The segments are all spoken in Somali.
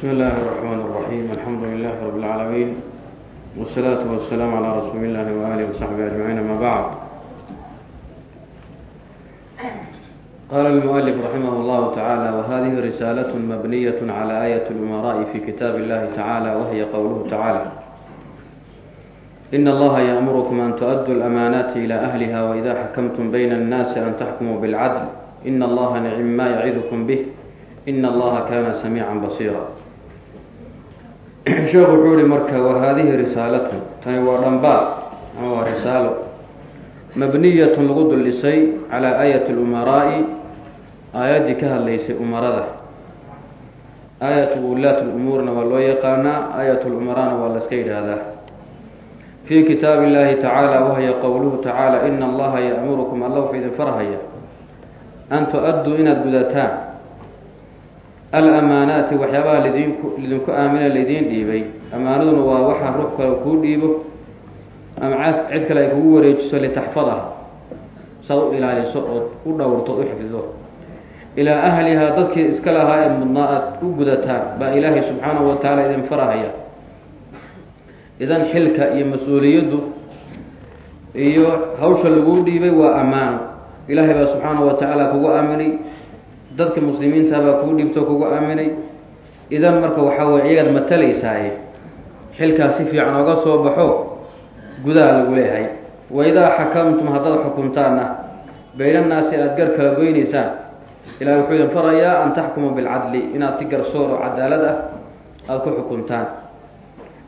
بسم الله الرحمن الرحيم الحمد لله رب العالمين والصلاة والسلام على رسول الله وآله وصحبه أجمعين أما بعد قال المؤلف رحمه الله تعالى وهذه رسالة مبنية على آية الأمراء في كتاب الله تعالى وهي قوله تعالى إن الله يأمركم أن تؤدوا الأمانات إلى أهلها وإذا حكمتم بين الناس أن تحكموا بالعدل إن الله نعم ما يعظكم به إن الله كان سميعا بصيرا sheekhu wuxuu ihi marka wahaadihi risaalatan tani waa dhambaal ama waa risaalo. Mabniyatun lagu dul calaa aayati lumaraa'i aayaddii ka hadlaysay umarada. Aayatu wulaat lumuurna waa loo yaqaanaa aayat lumaraana waa la iska yidhaahdaa. Fii kitaabi illahi tacaala wahiya qowluhu tacaala ina allaha ya'murukum alla wuxuu idin farhaya an tu-adduu inaad gudataan alamaanaati waxyaabaha lidinku aamina laydiin dhiibay. Amaanaduna waa waxa ruux kale kuu dhiibo. Ama cid kale ay kugu wareejiso litaxfadaha. Saad u ilaaliso ood u dhowrto u xifdido ilaa ahlihaa dadkii iska lahaa ee mudnaa aad u gudataan baa ilaahay subxaanahu wa tacaala idin farahaya. Idan xilka iyo mas'uuliyaddu iyo hawsha laguu dhiibay waa ammaano. Ilaahay baa subxaanahu wa tacaala kugu aaminay dadka muslimiinta baa kugu dhiibto kugu aaminay. Idan marka waxaa weye iyagaad matalaysaaye xilkaas si fiican oga soo baxo gudaha lagu leeyahay. Wa idaa xakamtum haddaad xukuntaanna baynannaasi aada gar kala goynaysaan ilahi wuxuu idin farayaa an taxkumuu bilcadli inaad si garsoor oo cadaalad ah aada ku xukuntaan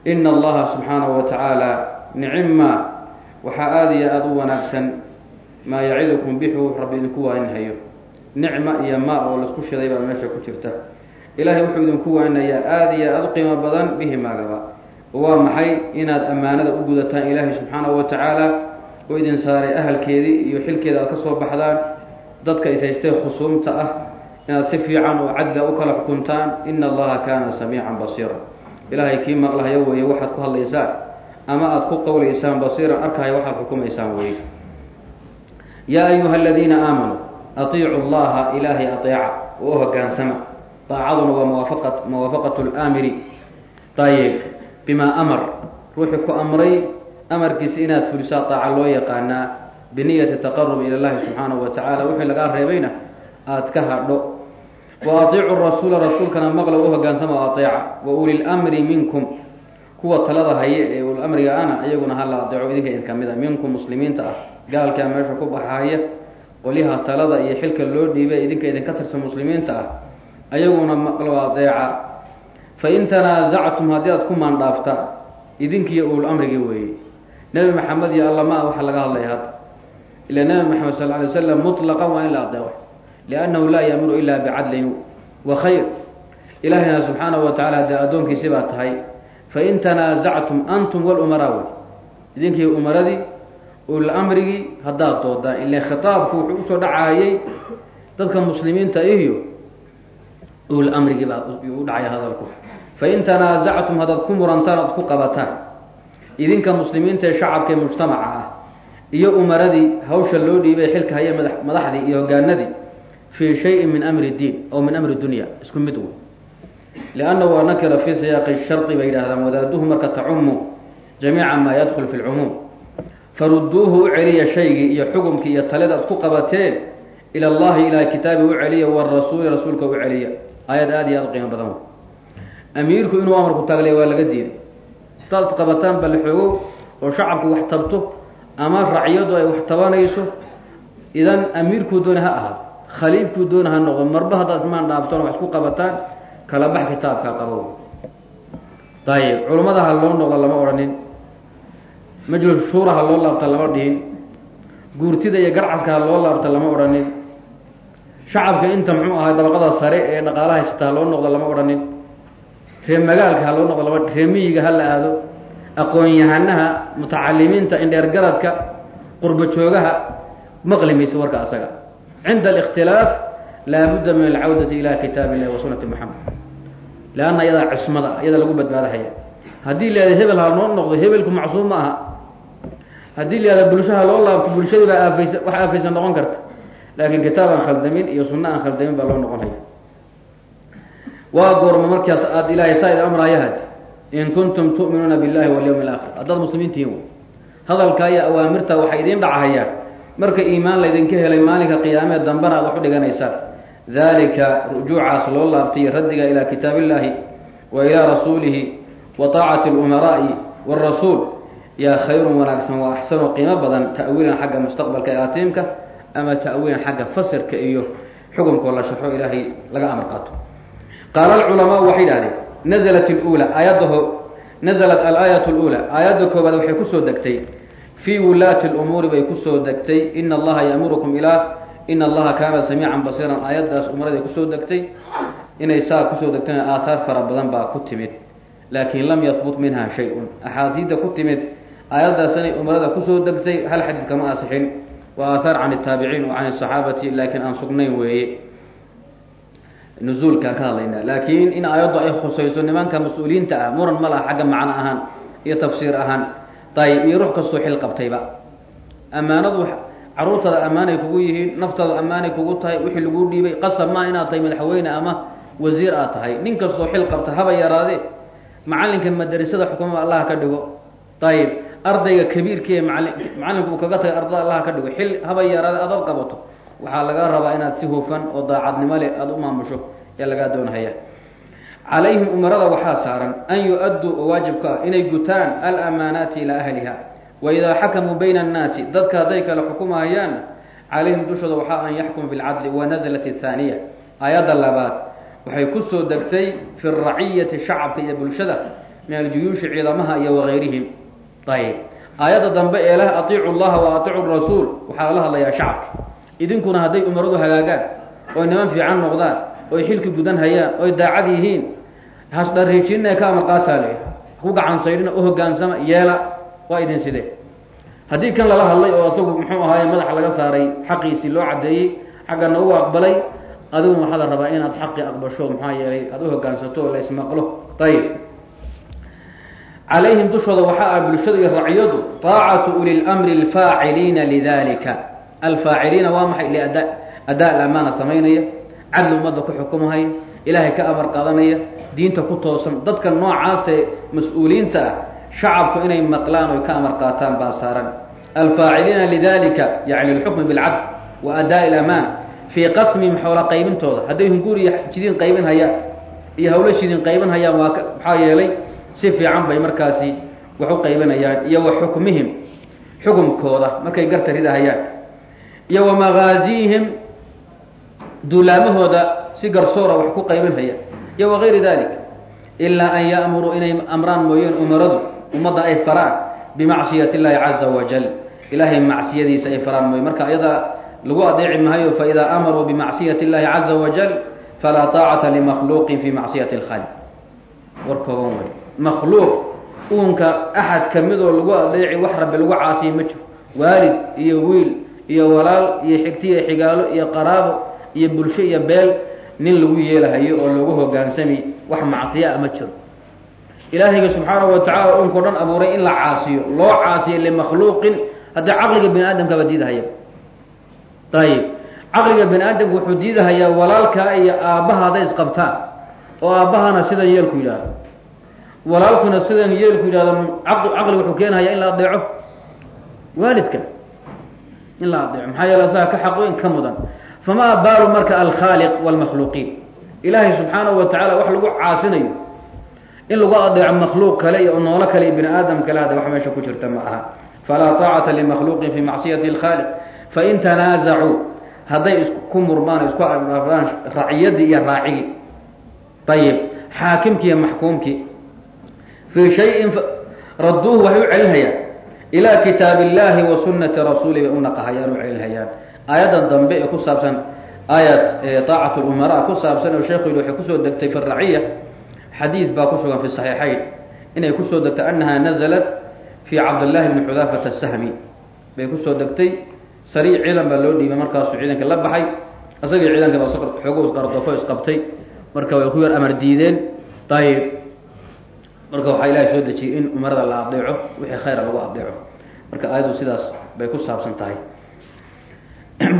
ina allaha subxaanahu wa tacaala nicima waxaa aada iyo aada u wanaagsan maa yacidukum bixu rabbi idinku waaninhayo nicma iyo ma oo la isku shiday baa meesha ku jirta. Ilaahay wuxuu idinku waaninayaa aada iyo aada u qiimo badan bihi maagaba. Waa maxay inaad ammaanada u gudataan ilaahay subxaanahu wa tacaala oo idin saaray ahalkeedii iyo xilkeeda aad ka soo baxdaan? Dadka ishaystee khusuumta ah inaad si fiican oo cadla u kala xukuntaan. Ina allaha kaana samiican basiira. Ilaahay kii maqlahayo weeye waxaad ku hadlaysaan? Ama aada ku qowlaysaan basiiran arkahaya waxaad xukumaysaan weye yaa ayuha aladiina aamanuu atiicu llaha ilaahay ateeca oo hogaansama. Daacaduna waa muwaafaqa muwaafaqatu laamiri ayib bimaa amar. Ruuxii ku amray amarkiisa inaad fulisaa daaca loo yaqaanaa biniyati taqarub ila llahi subxaanahu wa tacala wixii lagaa reebayna aada ka hadho. Wa atiicu rasuula rasuulkana maqla u hogaansama o ateeca. Wa uli lmri minkum. Kuwa talada haye ee ulamriga ana iyaguna hala adeeco idinka idin ka mid a. Minkum muslimiinta ah. Gaalkaa meesha ku baxahaya qolyaha talada iyo xilka loo dhiibay idinka idinka tirsan muslimiinta ah ayaguna maqlo adeeca fa in tanaasactum haddii aad ku maandhaaftaan idinkiiyo uul amrigi weeye. Nebi maxamed iyo allama ah waxaa laga hadlaya hadda ila nebi maxamed sal alay slam mutlaqan waa in la adeeco liannahu laa yaamuru ilaa bicadlin wa khayr. Ilaahayna subxaanahu wa tacala dee addoonkiisi baa tahay fain tanaasactum antum walumaraa wey idinkiiyo umaradii ul amrigii haddaad doodaan ila khitaabku wuxuu u soo dhacayay dadka muslimiinta iyo ul amrigii baa u dhacaya hadalku. Fain tanaasactum haddaad ku murantaan oad ku qabataan idinka muslimiinta ee shacabka ee mujtamaca ah iyo umaradii hawsha loo dhiibay xilka haya mada madaxdii iyo hogaanadii fii shayin min amri diin aw min amri dunya isku mid wey lianna waa nakira fii siyaaqi shardi bay yidhahdaan wadaaduhu marka tacumu jamiica maa yadkul fi lcumuum faruduuhu u celiya shaygii iyo xukumkii iyo talida ad ku qabateen ila allahi ilaa kitaabi u celiya warasuuli rasuulka u celiya. Aayad aada iyo aada u qiimo badan amiirku inuu amarku taaglay waa laga diiday. Hadaad qabataan bal xoogow oo shacabku wax tabto ama racyadu ay wax tabanayso idan amiirkuu doona ha ahaado khaliifkuu doona ha noqdo marba haddaad ismaan dhaaftaan wax isku qabataan kala bax kitaabka qabow. Ayib culummada ha loo noqdo lama odhanin majlis shuura ha loo laabta lama dhihin. Guurtida iyo garcaska ha loo laabta lama odhanin. Shacabka inta muxuu ahay dabaqada sare ee dhaqaalaha haysata ha loo noqdo lama odhanin. Ree magaalka ha loo noqdo lama ree miyiga ha la aado. Aqoon-yahanaha mutacalimiinta indheergaradka qurbo joogaha maqli mayso warka asaga. Cinda alikhtilaaf laabudda min alcawdati ila kitaab illahi wa sunati moxamed leanna iyadaa cismada iyada lagu badbaadahaya. Haddii laada hebel ha noo noqdo hebelku macsuum ma aha haddii laada bulshaha loo laabto bulshadii baa aafaysa wax aafaysan noqon karta. Laakiin kitaab aan khaldamin iyo sunno aan khaldamin baa loo noqonaya. Waa goorma markaas aada ilaahay saa ida amraayahad in kuntum tu'minuuna billahi walyawmi alaakhir haddaad muslimiintihiin wey hadalkaa iyo awaamirta waxay idiin dhacahayaan marka iimaan laydinka helay maalinka qiyaamee dambana aad wax u dhiganaysaan. Dalika rujuucaas loo laabtay raddiga ilaa kitaab illahi wa ilaa rasuulihi wa taacati lumaraa'i wاrasuul yaa khayrun wanaagsan waa axsanu qiimo badan ta'wiilan xagga mustaqbalka ee atiimka ama ta'wiilan xagga fasirka iyo xukumkoo la sharxo ilaahay laga amar qaato qaala alculamaa waxay idhahdeen nazalat lula aayadaho nazalat alaayat luula aayadda koobaad waxay ku soo degtay fii wulaati lumuuri bay ku soo degtay ina allaha yaamurukum ilaah ina allaha kaana samiican basiiran aayaddaas umraday ku soo degtay inay saa ku soo degtayna aathaar fara badan baa ku timid laakiin lam yahbut minha shay-un axaadiidda ku timid aayaddaas inay umarada kusoo degtay hal xadiid kama asixin waa aahaar can الtaabiciin wa can الصaxaabati laakiin aan sugnayn weeye nuzuulkaan ka hadlaynaa laakiin in aayaddu ay khusayso nimanka mas-uuliyiinta ah muran ma laha xagga macno ahaan iyo tafsiir ahaan dayib iyo ruux kastoo xil qabtayba ammaanadu carruurtaada ammaanay kugu yihiin naftaada ammaanay kugu tahay wixii lagu dhiibay qasab maa inaad tahay madaxweyne ama wasiir aad tahay nin kastoo xil qabta haba yaraadee macallinka madrasada xukumada allah ka dhigo dayib ardayga kabiirkee maali macallinku uu kaga tagay ardada allah ka dhigo xil haba yaraade adood qabato waxaa laga rabaa inaad si hufan oo daacadnimo leh aada u maamusho ee lagaa doonhaya calayhim umarada waxaa saaran an yu-adduu oo waajibka ah inay gutaan alamaanaati ilaa ahliha. Wa idaa xakamuu bayna annaasi dadka hadday kale xukumahayaan calayhim dushooda waxaa an yaxkum bilcadli wa naزlat athaaniya aayadda labaad waxay ku soo degtay fi raciyati shacabka iyo bulshada min aljuyuushi ciidamaha iyo wagayrihim ayb aayadda dambe ee leh atiicu llaha wa atiicu rasuul waxaa lala hadlayaa shacabka idinkuna hadday umaradu hagaagaan oy niman fiican noqdaan oy xilki gudan hayaan oy daacad yihiin hasdhariijinna ka amar qaataale ku gacan saydhina u hogaansama yeela waa idin sidee haddii kan lala hadlay oo isagu muxuu ahaaye madaxa laga saaray xaqiisii loo caddeeyey xaggana u aqbalay adigu waxaa la rabaa inaad xaqii aqbasho maxaa yeelay aada u hogaansato oo la ismaqlo ayib calayhim dushooda waxaa ah bulshada iyo racyadu taacatu uli lmri alfaaciliina lidalika alfaaciliina waa maxay? Adaa alamaana samaynaya cadli ummadda ku xukumahaya ilaahay ka amar qaadanaya diinta ku toosan. Dadka noocaasee mas'uuliyiinta ah shacabku inay maqlaan oy ka amar qaataan baa saaran. Alfaaciliina lidalika yani alxukmi bilcadl wa adaa ilamaan fii qasmihim xoola qaybintooda. Hadday hunguur iyo jidiin qaybin hayaan iyo hawlo jidiin qaybin hayaan waa maxaa yeelay si fiican bay markaasi wax u qaybinayaan iyo wa xukmihim xukumkooda markay garta ridahayaan iyo wa magaaziihim duulaamahooda si garsoora wax ku qaybin haya iyo wagayri dalik ilaa an ya'muruu inay amraan mooyeen umaradu ummadda ay faraan bimacsiyati illaahi caza wajal ilaahay macsiyadiisa ay faraan mooye marka iyadaa lagu adeeci mahayo faidaa amaruu bimacsiyati اllahi caza wajal falaa taacata limakhluuqin fi macsiyati اlkhaliq war kooban makhluuq uunka axad kamidoo lagu adeeci wax rabbi lagu caasiye ma jiro. Waalid iyo wiil iyo walaal iyo xigti iyo xigaalo iyo qaraabo iyo bulsho iyo beel nin lagu yeelahayo oo lagu hogaansami wax macsiya a ma jiro. Ilaahayga subxaanahu wa tacala unkao dhan abuuray in la caasiyo loo caasiyo limakhluuqin haddii caqliga bini aadamkaba diidahaya. Ayib caqliga bini aadamka wuxuu diidahayaa walaalkaa iyo aabbaha hadday isqabtaan oo aabbahana sidan yeelku yidhaahdo walaalkuna sidan yeelku yidhahdo caqli wuxuu keenahayaa in la adeeco waalidka in la adeeco maxaa yeele asaga ka xaqweyn ka mudan. Famaa baalu marka alkhaaliq wاlmakhluuqiin ilaahay subxaanahu wa tacala wax lagu caasinayo in lagu adeeco makhluuq kale iyo noolo kale iyo bini aadam kale wax meesha ku jirta ma aha. Falaa taacata limakhluuqin fi macsiyati اlkhaaliq fain tanaasacuu hadday isku murmaan isku adhaafdaan raciyadii iyo raacigii. Ayib xaakimkii iyo maxkuumkii fii shayin radduuhu waxay u celinhayaan ilaa kitaab illaahi wa sunnati rasuuli bay u naqahayaan u celinhayaan aayaddan dambe ee ku saabsan aayat taacat lumara ku saabsan oo sheekhu yidhi waxay ku soo degtay fi xadiid baa ku sugan fi saxiixayn. Inay ku soo degtay annaha nazalat fi cabdillahi bni xudaafata asahmi bay ku soo degtay. Sariic ciidan baa loo dhiibay markaasuu ciidanka la baxay. Isagii ciidanka ba xoogo isqardofo isqabtay marka way ku yar amar diideen. Ayib marka waxaa ilahay soo dejiyey in umarada la adeeco wixii khayra lagu adeeco marka aayaddu sidaas bay ku saabsan tahay.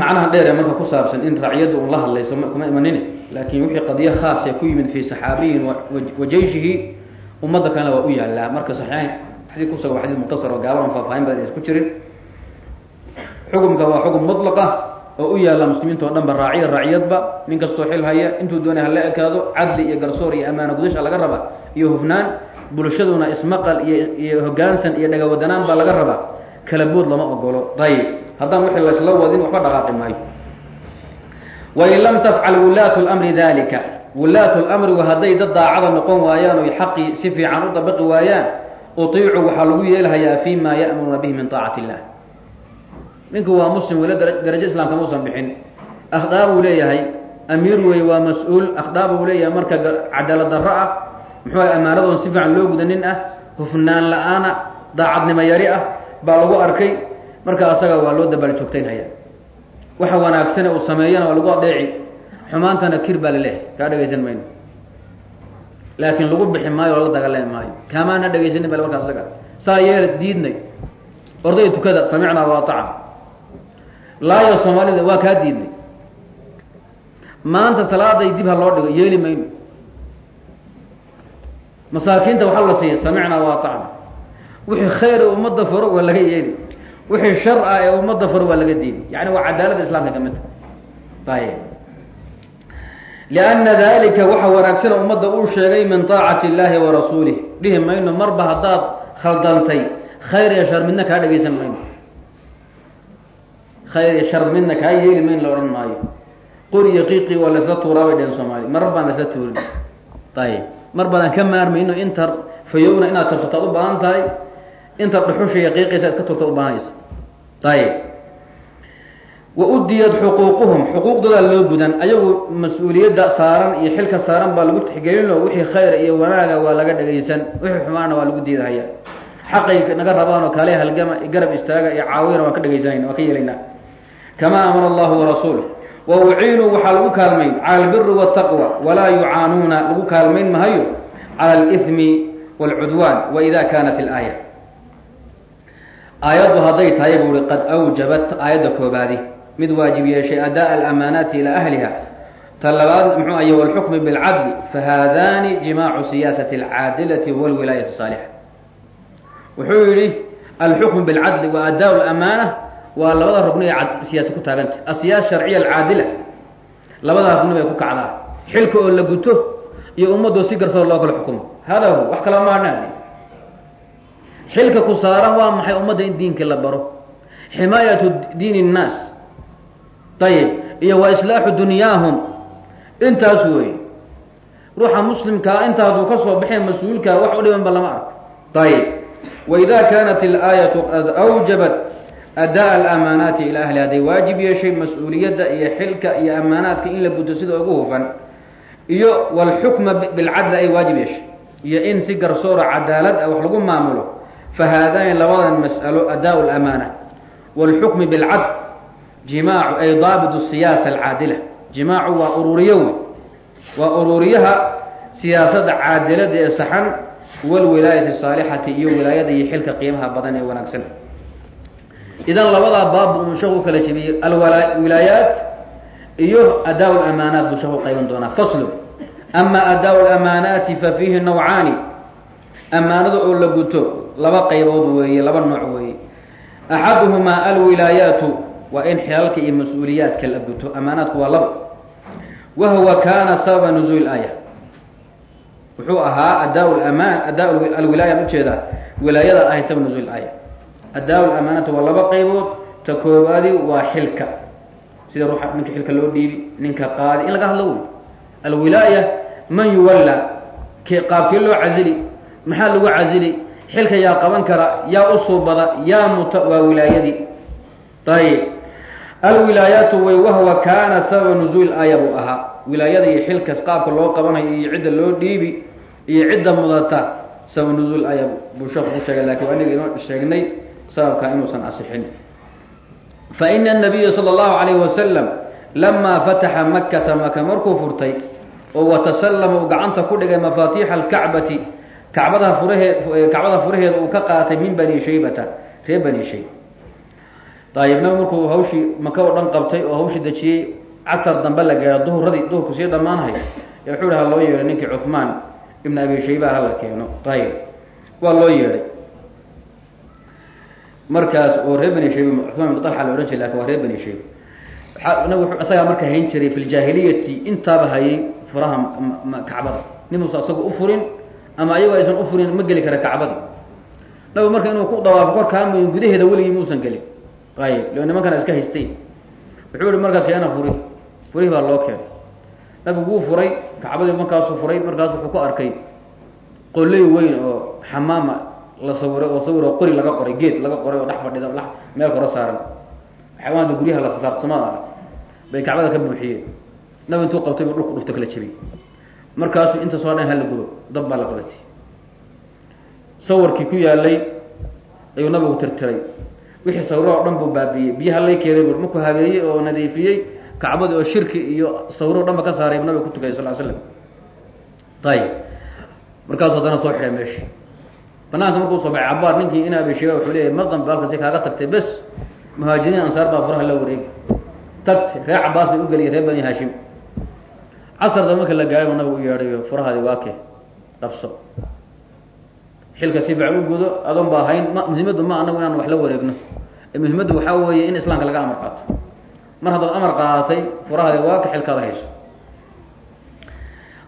Macnaha dheer ee marka ku saabsan in raciyadda un la hadlayso kuma imanin laakiin wixii qadiyo khaasee ku yimid fii saxaabiyin wa jeyshihi ummadda kalena waa u yaallaa marka saxiixayn xadiid kusuga waa xadid mukhtasar oo gaaban faahfaahin badan isku jirin. Xukumka waa xukum mutlaqa oo u yaalla muslimiinta oo dhan raaciya raaciyadba nin kastoo xil haya intuu doonay hala ekaado cadli iyo garsoor iyo amaano gudasha laga raba iyo hufnaan bulshaduna ismaqal iyo iyo hoggaansan iyo dhagawadanaan baa laga rabaa. Kala bood lama ogolo dayib. Haddaan wixii laysla wadin waxba dhaqaaqi maayo. Wain lam tafcal wulaatu lmri dalika wulaatu lamrigu hadday dad daacada noqon waayaan oy xaqii si fiican u dabaqi waayaan utiicu waxaa lagu yeelhayaa fi ma ya'muruuna bihi min taacati illah ninku waa muslim weli darajo islaamka mausan bixin. Akhdaa buu leeyahay amiir wey waa mas'uul. Akhdaa buu leeyahay marka cadaalad darro ah muxuu ah amaanadoon si fiican loo gudanin ah hufnaan la'aana daacadnimo yari ah baa lagu arkay. Marka asaga waa loo dabaal joogtaynhaya waxa wanaagsane uu sameeyana waa lagu adeeci. Xumaantana kir baa laleehay kaa dhegaysan mayno. Laakiin lagu bixi maayo lala dagaalami maayo. Kaamaana dhegaysanin bale marka asaga. Saa yeela diidnay. Orday tukada samicnaa waataca. Laaya soomaalida waa kaa diidnay. Maanta salaaday dib ha loo dhigo yeeli mayno masaakiinta waxaa la siiya samicnaa waatacna wixii khayr ee ummadda faro waa laga yeeli. Wixii shar ah ee ummadda faro waa laga diiday yani waa cadaalada islaamka ka mid ta ay lianna dalika waxa wanaagsana ummadda uu sheegay min taacati illaahi wa rasuulih dhihi mayno marba haddaad khaldantay khayr iyo shar midna kaa dhegaysan mayno. Khayr iyo shar midna kaa yeeli mayno la odhan maayo. Qori iyo qiiqii waa laysla tuuraa bay dheheen soomaaliya marar baan laysla tuurin. Ayib mar badan ka maarmayno inta fayowna inaad tarfataad u baahan tahay. Inta dhuxusha iyo qiiqiisa iska turta u baahanaysa ayib wa udiyad xuquuquhum xuquuqdoodaa loo gudan ayagu mas'uuliyadda saaran iyo xilka saaran baa lagu tixgelino wixii khayr iyo wanaaga waa laga dhegaysan wixii xumaana waa lagu diidahaya. Xaqay naga rabaanoo kale halgama garab istaaga iyo caawina waan ka dhegaysanayna waan ka yeelaynaa. Kamaa amara allahu warasuuluh wa uciinuu waxaa lagu kaalmayn cala albiri waataqwa walaa yucaanuuna lagu kaalmayn mahayo cala alithmi waalcudwaan waida kaanat ilaaya aayaddu hadday tahay buu uhi qad awjabat aayadda koobaadi. Mid waajib yeeshay adaa alamaanaati ilaa ahliha. Ta labaad muxuu ahy walxukmi bilcadli fahaadani jimaacu siyaasati alcaadilati walwilaayati saalixa. Wuxuu yihi alxukmu bilcadli wa adaa lamaana waa labada rugni ee siyaasi ku taaganta asiyaa sharciya alcaadila. Labadaa rugni bay ku kacdaa. Xilka oo la guto iyo ummadoo si garsado loo kala xukumo. Hada hu wax kala maadhaan xilka ku saaran waa maxay ummadda in diinka la baro? Ximaayatu diini nnaas. Ayib iyo wa islaaxu dunyaahum. Intaas wey ruuxa muslimkaa intaa haduu ka soo baxay mas'uulka wax u dhibanba lama arko. Ayib waida kaanat ilaayatu qad awjabat adaa alamaanaati ila ahli hadday waajib yeeshay mas'uuliyadda iyo xilka iyo amaanaadka in la guto sida ugu hufan iyo wlxukma bilcadli ay waajib yeeshay iyo in si garsoora cadaalad ah wax lagu maamulo fahaadani labadan mas'alo adaa lamaana wاlxukmi bilcadl jimaacu ay daabitu siyaasa alcaadila jimaacu waa ururiyo wey waa ururiyaha siyaasadda caadilada ee saxan walwilaayati saalixati iyo wilaayada iyo xilka qiimaha badan ee wanaagsan idan labadaa baab uu sheekhu kala jebiyey alwilaayaat iyo adaa lamaanaat buu sheekhu qayban doonaa. Faslu ama adaa lamaanaati fa fiihi nawcaani. Amaanada oo la guto laba qaybood weeye laba nooc weeye. Axaduhumaa alwilaayaatu waa in xilalka iyo mas'uuliyaadka la guto. Amaanaadku waa laba. Wahuwa kaana sababa nuzuul aaya. Wuxuu ahaa adaa amaan adaa alwilaaya u jeedaa wilaayada ahay sabab nuzuul aaya adaa lamaanatu waa laba qaybood ta koobaadi waa xilka sida ruuxa ninka xilka loo dhiibi ninka qaadi in laga hadlo wey alwilaaya man yuwalla k qaabkii loo casili maxaa lagu casili xilka yaa qaban kara yaa u suubada yaa muta waa wilaayadii ayib alwilaayaatu way wahwa kaana sababa nuzuul aaya buu ahaa wilaayada iyo xilkas qaabka loo qabanayo iyo cidda loo dhiibi iyo cidda mudata sabab nuzuul aaya buu sheekhu ku sheegay laakiin aniga inoo sheegnay sababka inuusan asixin. Fa ina anabiya sala allahu calayhi wasalam lamaa fataxa makata maka markuu furtay oo watasallama uu gacanta ku dhigay mafaatiixa alkacbati kacbadaha furahee kacbada furaheeda uu ka qaatay min bani shaybata reer bani shayb ayib nabi markuu hawshii maka oo dhan qabtay oo hawshii dejiyey casar dambe la gaaro duhuradii duhurku sii dhammaanhay ee wuxuu ha loo yeedhay ninkii cuhmaan ibn abi shayba hala keeno. Ayib waa loo yeedhay markaas oo reer bani shayba cumaan ibn talxa la odhan jiray laakiin waa reer bani shayba waaa nabig isagaa marka hayn jiray fi intaaba hayay furaha kacbada. Nimuusa isaga u furin ama ayagoo aysan u furin ma geli kara kacbada. Nabig marka inuu ku dawaafo korkaamayn gudaheeda weligii muusan gelin. Ayib lo nimankana iska haystay. Wuxuu yihi marka keena furi furihii baa loo keenay. Nabigu wuu furay kacbadii markaasuu furay markaas wuxuu ku arkay qolley weyn oo xamaama la sawiray oo sawir oo qori laga qoray geed laga qoray oo dhex fadhida meel koro saaran. Xayawaanta guryaha la saarsamada ah bay kacbada ka buuxiyeen. Nabi intuu qabtay buu dhulku dhufta kala jebiyey markaasuu inta soo dhan hala gudo dab baa la qabatay sawirkii ku yaalay ayuu nabigu tirtiray. Wixii sawiro oo dhan buu baabiiyey biyaha lay keenay bur markuu habeeyey oo nadiifiyey kacbadii oo shirki iyo sawiro o dhan ba ka saaray bu nabiga ku tukayay sal l slam ayib markaasuu haddana soo xidhay meesha banaanka markuu soo baxay cabaar ninkii in abi shayba wuxuu leeyahy mar dambe halkasi kaaga tagtay bes muhaajiriin ansaar baa furaha la wareegi tagtay reer cabaas bay u geliyay reer bani haashim. Casarda marka la gaaray buu nabigu u yeedhayo furahaadi waa ke qabso xilka si u gudo adoon baa hayn muhiimaddu ma anagu inaan wax la wareegno. Muhiimaddu waxaa weeye in islaamka laga amar qaato. Mar haddaad amar qaadatay furahaadi waa ka xilkaada hayso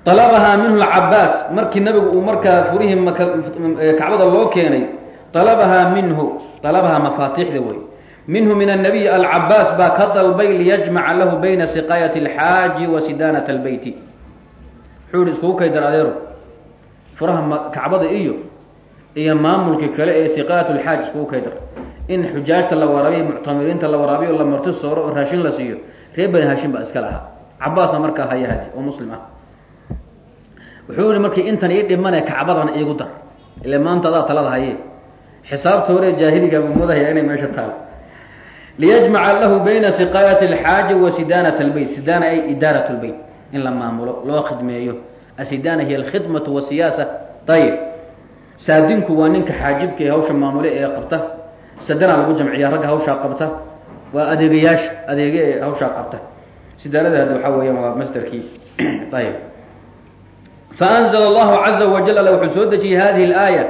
alabahaa minhu cabaas markii nabigu uu markaa furihii makacbada loo keenay. alabahaa minhu alabahaa mafaatixda wey minhu min anabiy alcabaas baa ka dalbay liyajmaca lahu bayna siqaayat alxaaji wa sidaanat albeyti wuxuu yihi iskugu kaydan adeero. furaha kacbada iyo iyo maamulkii kale ee siqaayat alxaaj iskugu kaydar. In xujaajta la waraabiyo muctamiriinta la waraabiyo la marti sooro oo raashin la siiyo. Reer bani haashim baa iska lahaa. Cabaasna markaa hayahati oo muslim ah wuxuu yihi markii intan ii dhimane kacbadana iigu dar. Ile maanta adaa talada haye xisaabta hore jaahiliga buu moodahaya inay meesha taalo. Liyajmaca lahu bayna siqaayati alxaaji wa sidanat lbeyt sidana ay idaarat lbeyt in la maamulo loo khidmeeyo. Asidana hiya alkhidmatu wasiyaasa ayib saadinku waa ninka xaajibka ee hawsha maamule ee qabta. Sadana lagu jamciya ragga hawshaa qabta. Waa adeegayaasha adeege ee hawshaa qabta. Sidaanada hadda waxaa weeyaan waa masderkii ayib faanzla allahu caza wajal alle wuxuu soo dejiyey hadihi اlaaya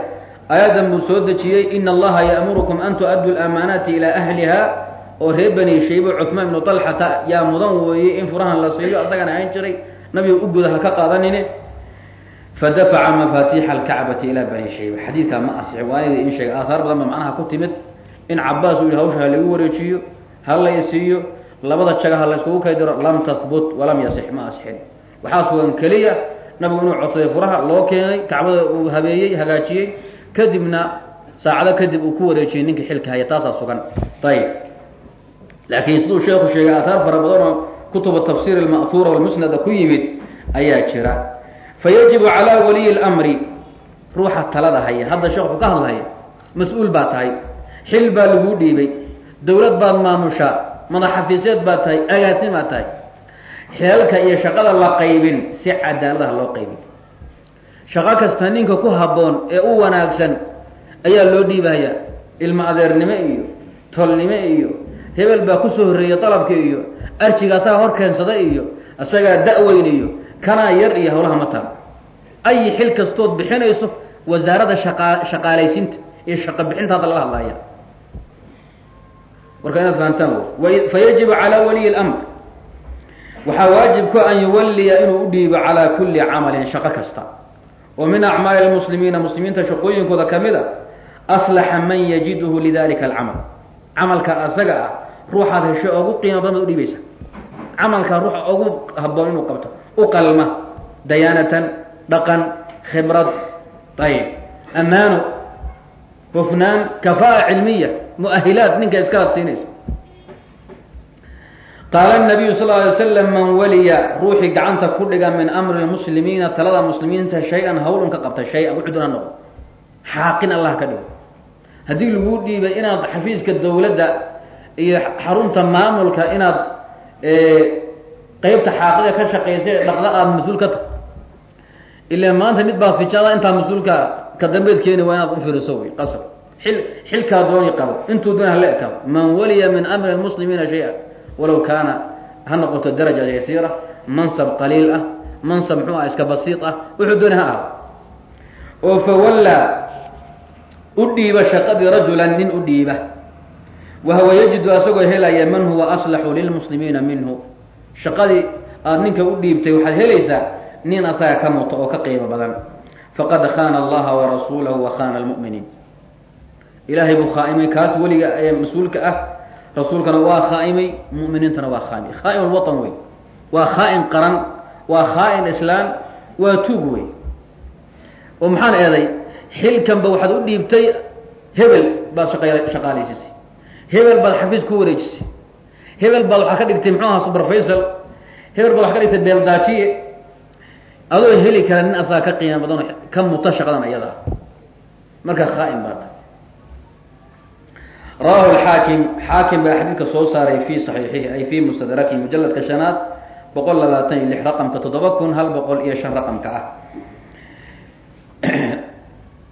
aayadan buu soo dejiyey ina allaha ya'murukum an tu'addu lamaanaati ilaa ahliha oo reer bani shaybe cuثmaan ibnu طalxata yaa mudan weeyey in furahan la siiyo asagana ahan jiray nabiga u guda ha ka qaadanine fadafaca mafaatiixa alkacbati ilaa bani shayba xadiidkaa ma asixi waa inayda in sheegay aahaar badan ba macnaha ku timid in cabaas uu yihi hawsha ha lagu wareejiyo ha la isiiyo labada jaga ha la iskugu kaydiro lam tahbut walam yasix ma asixin waxaa sugan keliya nabigu inuu codsaday furaha loo keenay kacbada uu habeeyey hagaajiyey. Kadibna saacado kadib uu ku wareejiyey ninka xilka haya taasaa sugan. Ayib laakiin siduu sheeku sheegay aataar fara badan oo kutuba tafsiir alma'huura walmusnada ku yimid ayaa jira. Fayajibu calaa waliyi اlamri ruuxa talada haya. Hadda sheekh wuxuu ka hadlahaya mas'uul baa tahay. Xil baa laguu dhiibay. Dawlad baad maamushaa. Madaxafiiseed baad tahay. Agaasin baad tahay xeelka iyo shaqada la qaybin si cadaaladaha loo qaybin. Shaqo kasta ninka ku habboon ee u wanaagsan ayaa loo dhiibaya ilmo adeernimo iyo tolnimo iyo hebel baa ku soo horreeyey dalabka iyo arjiga asagaa hor keensada iyo asagaa da-weyn iyo kanaa yar iyo hawlaha ma taal. Ay xil kastood bixinayso wasaaradda shaqa shaqaalaysinta iyo shaqo bixinta hadda laga hadlaya marka inaad fahantaan fayajibu calaa waliyi اlamr waxaa waajib ku an yuwalliya inuu u dhiibo calaa kulli camalin shaqo kasta. Oo min acmaali lmuslimiina muslimiinta shaqooyinkooda ka mid a aslaxa man yajiduhu lidalika alcamal camalka asaga ah ruuxaad hesho ugu qiimo badan baad udhiibaysa camalka ruuxa ugu habboon inuu qabto u qalma dayaanatan dhaqan khibrad ayib ammaano hufnaan kafaa cilmiya muahilaad ninka iskalaad siinaysa qaala nabiyu sal ly slam man waliya ruuxii gacanta ku dhiga min amri lmuslimiina talada muslimiinta shay-an hawlun ka qabta shay-an wuxuu doona noqo xaaqin allah ka dhigo haddii lagu dhiibay inaad xafiiska dawladda iyo xarunta maamulka inaad qeybta xaaqida ka shaqaysa dhaqda aada mas'uul ka tahay ila maanta mid baa fijaada intaa mas'uulka ka dambeed keeni waa inaad u firiso wy qasab xil xilkaa dooni qabo intuu ekaado man waliya min amri lmuslimiina shay-a walow kaana ha noqoto daraja yasiira mansab qaliil ah mansab muxuu ah iska basiid ah wuxuu dooni ha aha oo fawallaa u dhiiba shaqadii rajulan nin u dhiiba. Wahuwa yajidu asagoo helaya man huwa aslaxu lilmuslimiina minhu. Shaqadii aada ninka u dhiibtay waxaad helaysaa nin asaga ka muto oo ka qiimo badan. Faqad khaana allaha warasuulahu wa khaana almu'miniin. Ilaahay buu khaaimay kaas weliga ee mas'uulka ah rasuulkana waa khaaimay mu'miniintana waa khaaimay. Khaaim alwatan wey. Waa khaa-in qaran waa khaa-in islaam waa tuug wey. Oo maxaan eeday xilkanba waxaad u dhiibtay hebel baad shaqa shaqaalaysiisay hebel baad xafiis ku wareejisay. Hebel baad waxaa ka dhigtay muxuu aha suberfaysal hebel baad waxaa ka dhigtay beeldaajiye adoo heli kara nin asaga ka qiimo badan ka muta shaqadan ayada marka khaa-in baa ta rawahu alxaakim xaakim baa xadiidka soo saaray fi saxiixihi ay fi mustadrakihi mujaladka shanaad boqol labaatan iyo lix raqamka toddoba kun hal boqol iyo shan raqamka ah.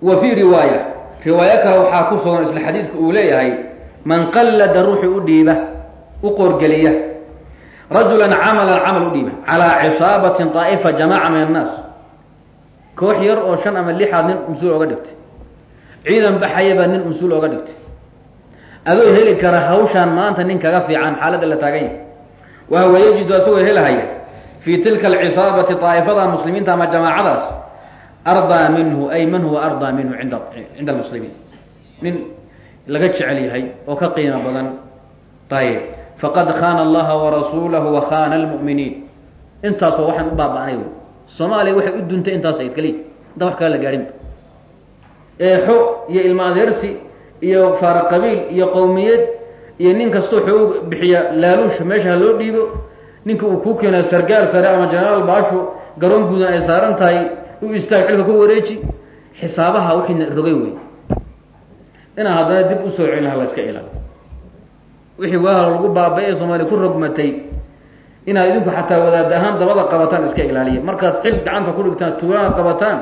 Wa fii riwaaya. Riwaayo kale waxaa ku sugan isla xadiidka uu leeyahay man qallada ruuxii u dhiiba u qoorgeliya rajulan camalan camal u dhiiba calaa cisaabatin daa'ifa jamaaca min annaas. Koox yar oo shan ama lixaad nin mas'uul oga dhigtay. Ciidan baxaya baa nin mas'uul oga dhigtay adoo heli kara hawshaan maanta nin kaga fiican xaaladda la taagan yahay wahuwa yajidu asagoo helahaya fii tilka alcisaabati daa'ifada muslimiinta ama jamaacadaas ardaa minhu ay man huwa ardaa minhu inda cinda almuslimiin. Nin laga jecel yahay oo ka qiimo badan ayib faqad khaana allaha warasuulahu wa khaana almu'miniin. Intaas waa waxaan u baaba-anay soomaaliya waxay u duntay intaas ayd keliya inta wax kale la gaadhinba eexo iyo ilma adeersi iyo faara qabiil iyo qowmiyad iyo nin kastoo xoog bixiya laaluusha meesha ha loo dhiibo ninka uu kuu keena sargaal sare ama jenaraal baasho garoon guudan ay saaran tahay u istaag xilka ku wareeji xisaabaha wixiina rogay wey inaa haddana dib u soo celin ha la iska ilaali wixii waahal lagu baaba-e soomaaliya ku rogmatay inaad idinku xataa wadaad ahaan dabada qabataan iska ilaaliya. Markaad xil gacanta ku dhigtaan tuulaana qabataan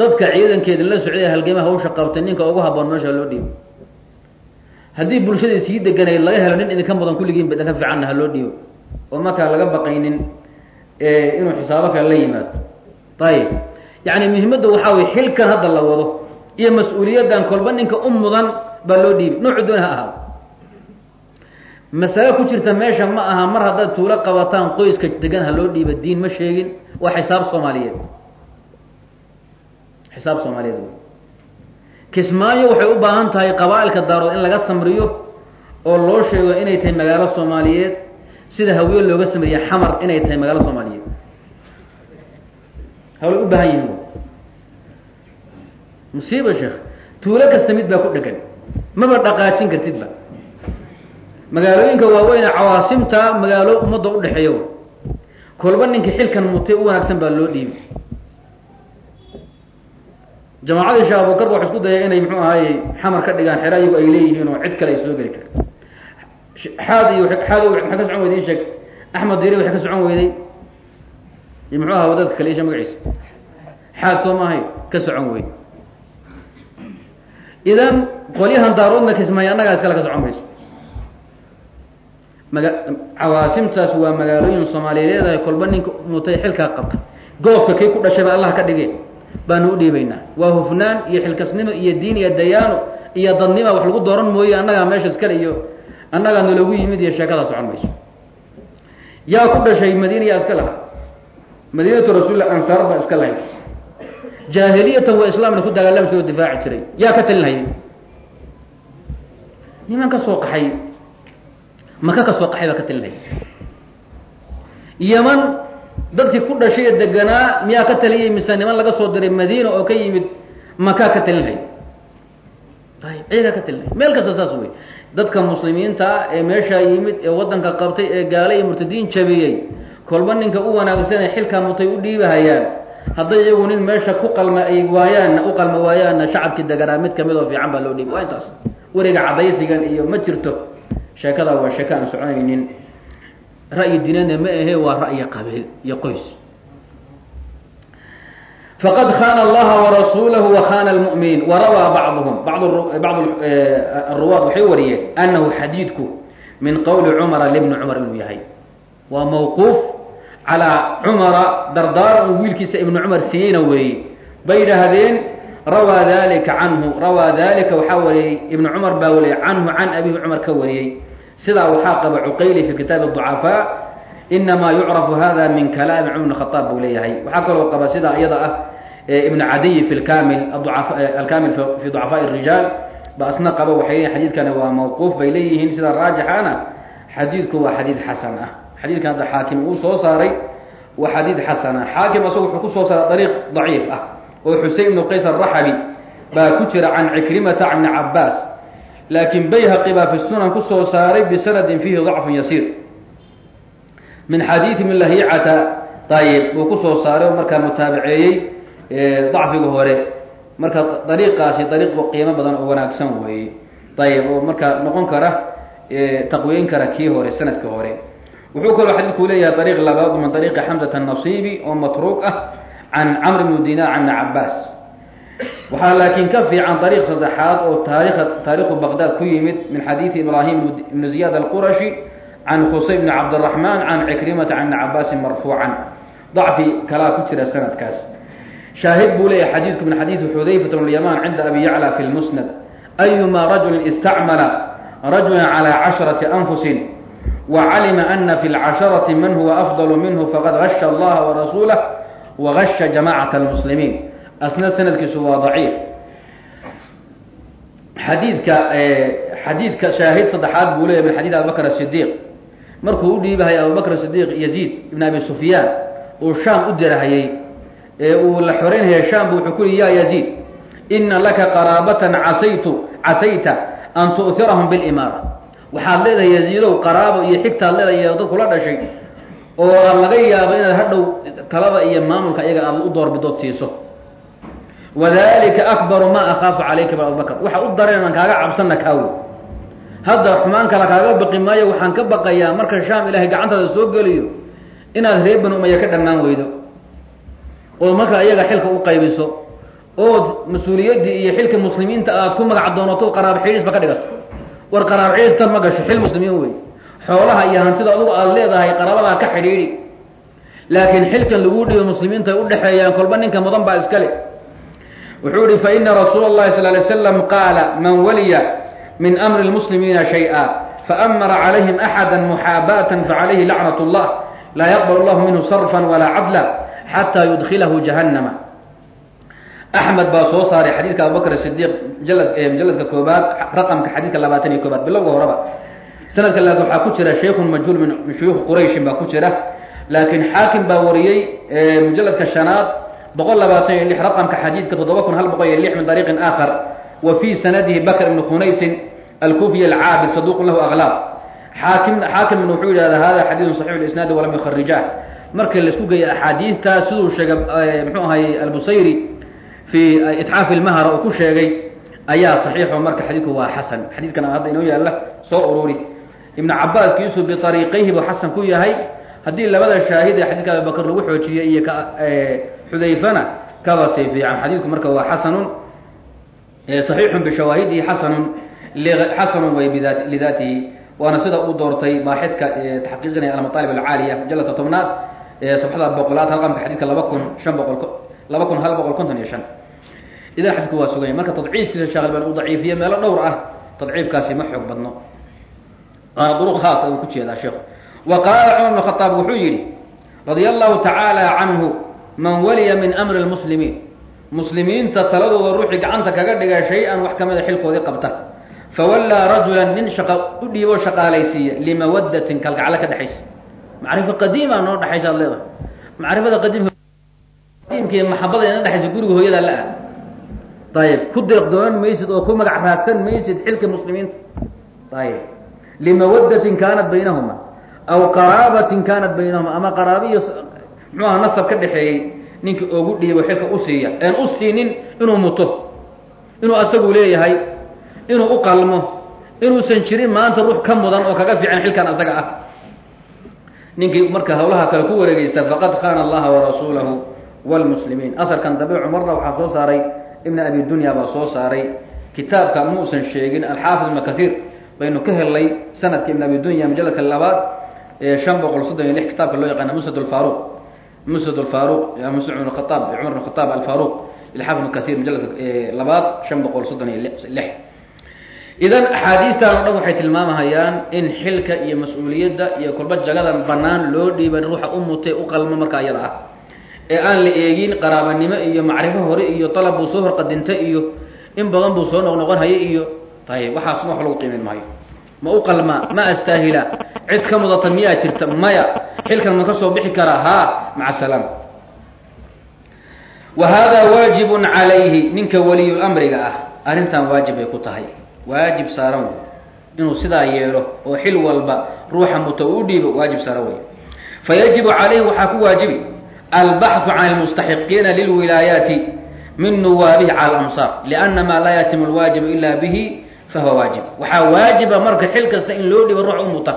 dadka ciidankeeda la socday halgamaha hawsha qabtay ninka ugu haboon meesha loo dhiibo. Haddii bulshadii sii deganayd laga helo nin idinka mudan kulligiin ba idinka fiicanna ha loo dhiibo. Oo markaa laga baqaynin inuu xisaabo kale la yimaado. Ayib yacni muhimadda waxaa weye xilkan hadda la wado iyo mas'uuliyaddan kolba ninka u mudan baa loo dhiibay noocu dooni ha ahaado. Masale ku jirta meesha ma aha mar haddaad tuulo qabataan qoyska degan ha loo dhiiba diin ma sheegin waa xisaab soomaaliyeed xisaab soomaaliyeed wey. Kismaayo waxay u baahan tahay qabaa-ilka daarood in laga samriyo oo loo sheego inay tahay magaalo soomaaliyeed sida hawiye looga samriya xamar inay tahay magaalo soomaaliyeed. Hawlay u baahan yihiin musiiba sheekh. Tuulo kasta mid baa ku dhegan maba dhaqaajin kartidba magaalooyinka waaweyne cawaasimta magaalo ummadda udhexeeya kolba ninkii xilkan mutay u wanaagsan baa loo dhiibi jamaacadii sheekh abukar waxay isku daya inay muxuu ahaaye xamar ka dhigaan xero ayagu ay leeyihiin oo cid kale ay soo geli karin xaad iyo xaad waxay ka socon weyday sheeg axmed diri waxay ka socon weyday. Iyo muxuu ahaa wadadka kale isha magaciisa. Xaad soo maahay ka socon weyd idan qolyahan daaroodna kismaayo annagaa iskale ka socon mayso. Maga cawaasimtaas waa magaalooyin soomaaliyeed ay kolba ninka mutay xilkaa qabta. Goobka kii ku dhashayba allah ka dhige baanu u dhiibaynaa. Waa hufnaan iyo xilkasnimo iyo diin iyo dayaano iyo dadnima wax lagu dooran mooye annagaa meesha iskale iyo annagaa nalagu yimid iyo sheekada socon mayso. Yaa ku dhashay madiina yaa iska laha madiinatu rasuulillah ansaar baa iska lahayd jaahiliyatan waa islaamna ku dagaalamsa oo difaaci jiray. Yaa ka talinhayay niman ka soo qaxay. Maka ka soo qaxay baa ka talinhayay yaman dadkii ku dhashay ee deganaa miyaa ka taliyay mise niman laga soo diray madiina oo ka yimid makaa ka talinhaya ayib iyagaa ka talinhaya meel kasta saas wey dadka muslimiinta ee meeshaa yimid ee waddanka qabtay ee gaala iyo murtadiin jabiyey kolba ninka u wanaagsan ee xilkaa mutay u dhiibahayaan. Hadday iyagu nin meesha ku qalma ay waayaanna u qalma waayaanna shacabkii deganaa mid ka mid oo fiican baa loo dhiibay. Waa intaas. Weriga cadaysigan iyo ma jirto. Sheekadaa waa sheeko aan soconaynin ra'yi dineedna ma ahe waa ra'yi qabiil iyo qoys. Faqad khana allaha warasuulahu wa khana lmu'miniin warawaa bacduhum bacd aruwaad waxay wariyeen annahu xadiidku min qowli cumara libni cumar inuu yahay. Waa mawquuf calaa cumara dardaaran uu wiilkiisa ibnu cumar siiyeyna weeye bay yidhaahdeen rawaa dalika canhu rawaa dalika waxaa wariyey ibnu cumar baa wariyey canhu can abihi cumar ka wariyey sidaa waxaa qaba cuqayli fi kitaabi ducafaa inamaa yucrafu hada min kalaami cumar bn khaaab buu leeyahay. Waxaa kaloo qaba sidaa iyada ah ibn cadiy fi kamil alkamil fi ducafaa rijaal ba asna qaba waxay leeyihiin xadiidkani waa mawquuf bay leeyihiin sida raajixana xadiidku waa xadiid xasan ah. Xadiidkan hadda xaakim uu soo saaray waa xadiid xasana ah. xaakim asagu wuxuu ku soo saaray dariiq daciif ah oo xusein ibnu qays araxabi baa ku jira can cikrimata bni cabaas laakiin bayhaqi baa fi sunan ku soo saaray bisanadin fiihi dacfun yasiir. Min xadiidi min lahicata ayib buu ku soo saaray oo markaa mutaabaceeyey dacfiga hore. Marka dariiqaasi dariiq qiimo badan oo wanaagsan weeye ayib oo marka noqon kara taqwiyin kara kii hore sanadka hore. Wuxuu kaloo xadiidku leeyahay dariiq labaad min dariiqi xamzat الnasibi oo matruuq ah can camr bn dinar can cabaas waxaa laakiin ka fiican dariiq saddexaad oo taarikh taarikhu baqdad ku yimid min xadiidi ibrahim ibn ziyad alqurashi can khusayn bni cabdiraxman can cikrimata can ibni cabaasin marfuucan. Dacfi kalaa ku jira sanadkaas. Shaahid buu leeyahay xadiidku min xadiidi xudayfata bn lyaman cinda abi yacla fi lmusnad ayuma rajulin istacmala rajula calى casharati anfusin wacalima ana fi lcasharati man huwa afdal minhu faqad gasha allaha warasuulah wagasha jamacat almuslimiin asna sanadkiisu waa daciif xadiidka xadiidka shaahid saddexaad buu leeyahy min xadiid abubakr asidiiq markuu u dhiibahay abubakr sidiiq yaziid ibn abi sufyaan uu shaam u dirahayey ee uu la xoreynhaya shaam bu wuxuu ku yihi ya yaziid ina laka qaraabatan casaytu casayta an tu'hirahum bilimaara waxaad leedahay yaziidow qaraabo iyo xigtaad leedahay dad kula dhashay oo laga yaabo inaad hadhow talada iyo maamulka iyaga aad u doorbidood siiso wadalika akbaru ma akaafu calayka ba abubakr waxa u dareen aan kaaga cabsanna kaawo hadda xumaan kala kaaga baqi maayo waxaan ka baqayaa marka shaam ilaahay gacantaada soo geliyo inaad reer bani umaya ka dhammaan weydo. Oo marka iyaga xilka u qaybiso ood mas'uuliyaddii iyo xilka muslimiinta aad ku magac doonato qaraab xiidhisba ka dhigato. War qaraab xiidhista ma gasho xil muslimiin wey. Xoolaha iyo hantida adugu aada leedahay qaraabadaa ka xidhiidhi. Laakiin xilkan laguu dhibo muslimiinta ay udhexeeyaan kolba ninka mudan baa iskale wuxuu yihi faina rasuula اllahi sal lay slam qaala man waliya min amri lmuslimiina shay-a faamara calayhim axada muxaabaatan facalayhi lacnat اllah laa yaqbal llahu minhu sarfan walaa cadla xataa yudkilahu jahannama axmed baa soo saaray xadiidka abubakr sidiiq mjalad mujaladka koobaad raqamka xadiidka labaatan iyo koobaad bilowga horeba. Sanadka laakin waxaa ku jira shaykhun majhuul min shuyuukh qurayshin baa ku jira laakiin xaakim baa wariyey mujaladka shanaad boqol labaatan iyo lix raqamka xadiidka toddoba kun hal boqol iyo lix min dariiqin aakhar wa fii sanadihi bakr ibni khunaysin alkufiy alcaabid saduuqun lahu aklaaq xaakim xaakimna wuxuu yidhahda hada xadiidun saxiix lisnaadi walam yukharijah markii la isku geeyay axaadiistaa siduu sheegay muxuu ahay albusayri fii itxaafi lmahra uu ku sheegay ayaa saxiixo marka xadiidku waa xasan. Xadiidkan hadda inoo yaalla soo ururi ibnu cabaas kiisu biariiqayhi buu xasan ku yahay. Haddii labada shaahid ee xadiidka abibakr lagu xoojiyey iyo ka xudayfana kaba sii fiican xadiidku marka waa xasanun saxiixun bishawaahidihi xasanun xasanun way lidaatihi waana sida uu doortay baaxidka taxqiiqinaya almaaalib alcaaliya mujaladka tobnaad sabxada boqolaad raqamka xadiidka laba kun shan boqol laba kun hal boqol konton iyo shan. Idan xadiidku waa suganya marka tadciifkiisa sheekh uu daciifiye meelo dhowr ah tadciifkaasi ma xoog badno. Waana duruq khaasa uu ku jeedaa sheekhu wa qaala cumar bn khadaab wuxuu yidhi radia allahu tacaala canhu man waliya min amri lmuslimiin muslimiinta taladooda ruuxii gacanta kaga dhiga shay-an wax ka mida xilkoodii qabta. Fawallaa rajulan nin shaqa u dhiiboo shaqaalaysiiya limawaddatin kalgaclo ka dhexaysa macrifo qadiima noo dhexaysa ad leedahay. Macrifada qadiimkii maxabada ina dhexaysa guriga hooyadaa la ah ayib ku deeq doonan maysid oo ku magac raadsan maysid xilka muslimiinta. Ayib limawaddatin kaanat baynahuma aw qaraabatin kaanat baynahuma ama qaraabiyo muxuaha nasab ka dhexeeyey ninkii ogu dhiibo xilka u siiya. Een u siinin inuu muto inuu asagu leeyahay inuu u qalmo inuusan jirin maanta ruux ka mudan oo kaga fiican xilkan asaga ah. Ninkii marka hawlaha kale ku wareegeysta faqad khana allaha warasuulahu wlmuslimiin aharkan dambe cumarna waxaa soo saaray ibn abi dunya baa soo saaray. Kitaabka muusan sheegin alxaafid ibn kaiir baynu ka helnay sanadka ibn abi dunya majaladka labaad ee shan boqol soddon iyo lix kitaabka loo yaqaana musnad alfaruq musnad alfaruq musnad ibn khataab cumar ibn khataab alfaruq ilxaafid ibn kasiir majaladka labaad shan boqol soddon iyo lix. Idan axaadiistan o dhan waxay tilmaamahayaan in xilka iyo mas'uuliyadda iyo kolba jagadan banaan loo dhiiban ruuxa u mutay u qalmo markaa iyada ah. Ee aan la eegin qaraabanimo iyo macrifo hore iyo dalab buu soo horqadinta iyo in badan buu soo noqnoqon haya iyo ayib waxaasma wax lagu qiimin maayo ma u qalmaa ma astaahila. Cid ka mudata miyaa jirta maya. Xilkan ma ka soo bixi karaa haa maca salaam. Wa hada waajibun calayhi ninka waliyulamriga ah. Arrintan waajib bay ku tahay. Waajib saaran wey. Inuu sidaa yeelo oo xil walba ruuxa muta u dhiibo waajib saaran wey. Fayajibu calayhi waxaa ku waajibi. Albaxu can lmustaxiqiina lilwilaayaati min nuwaabihi cala alamsaar lianna maa laa yatimu lwaajibu ila bihi fahuwa waajib waxaa waajiba marka xil kasta in loo dhibo ruux u muta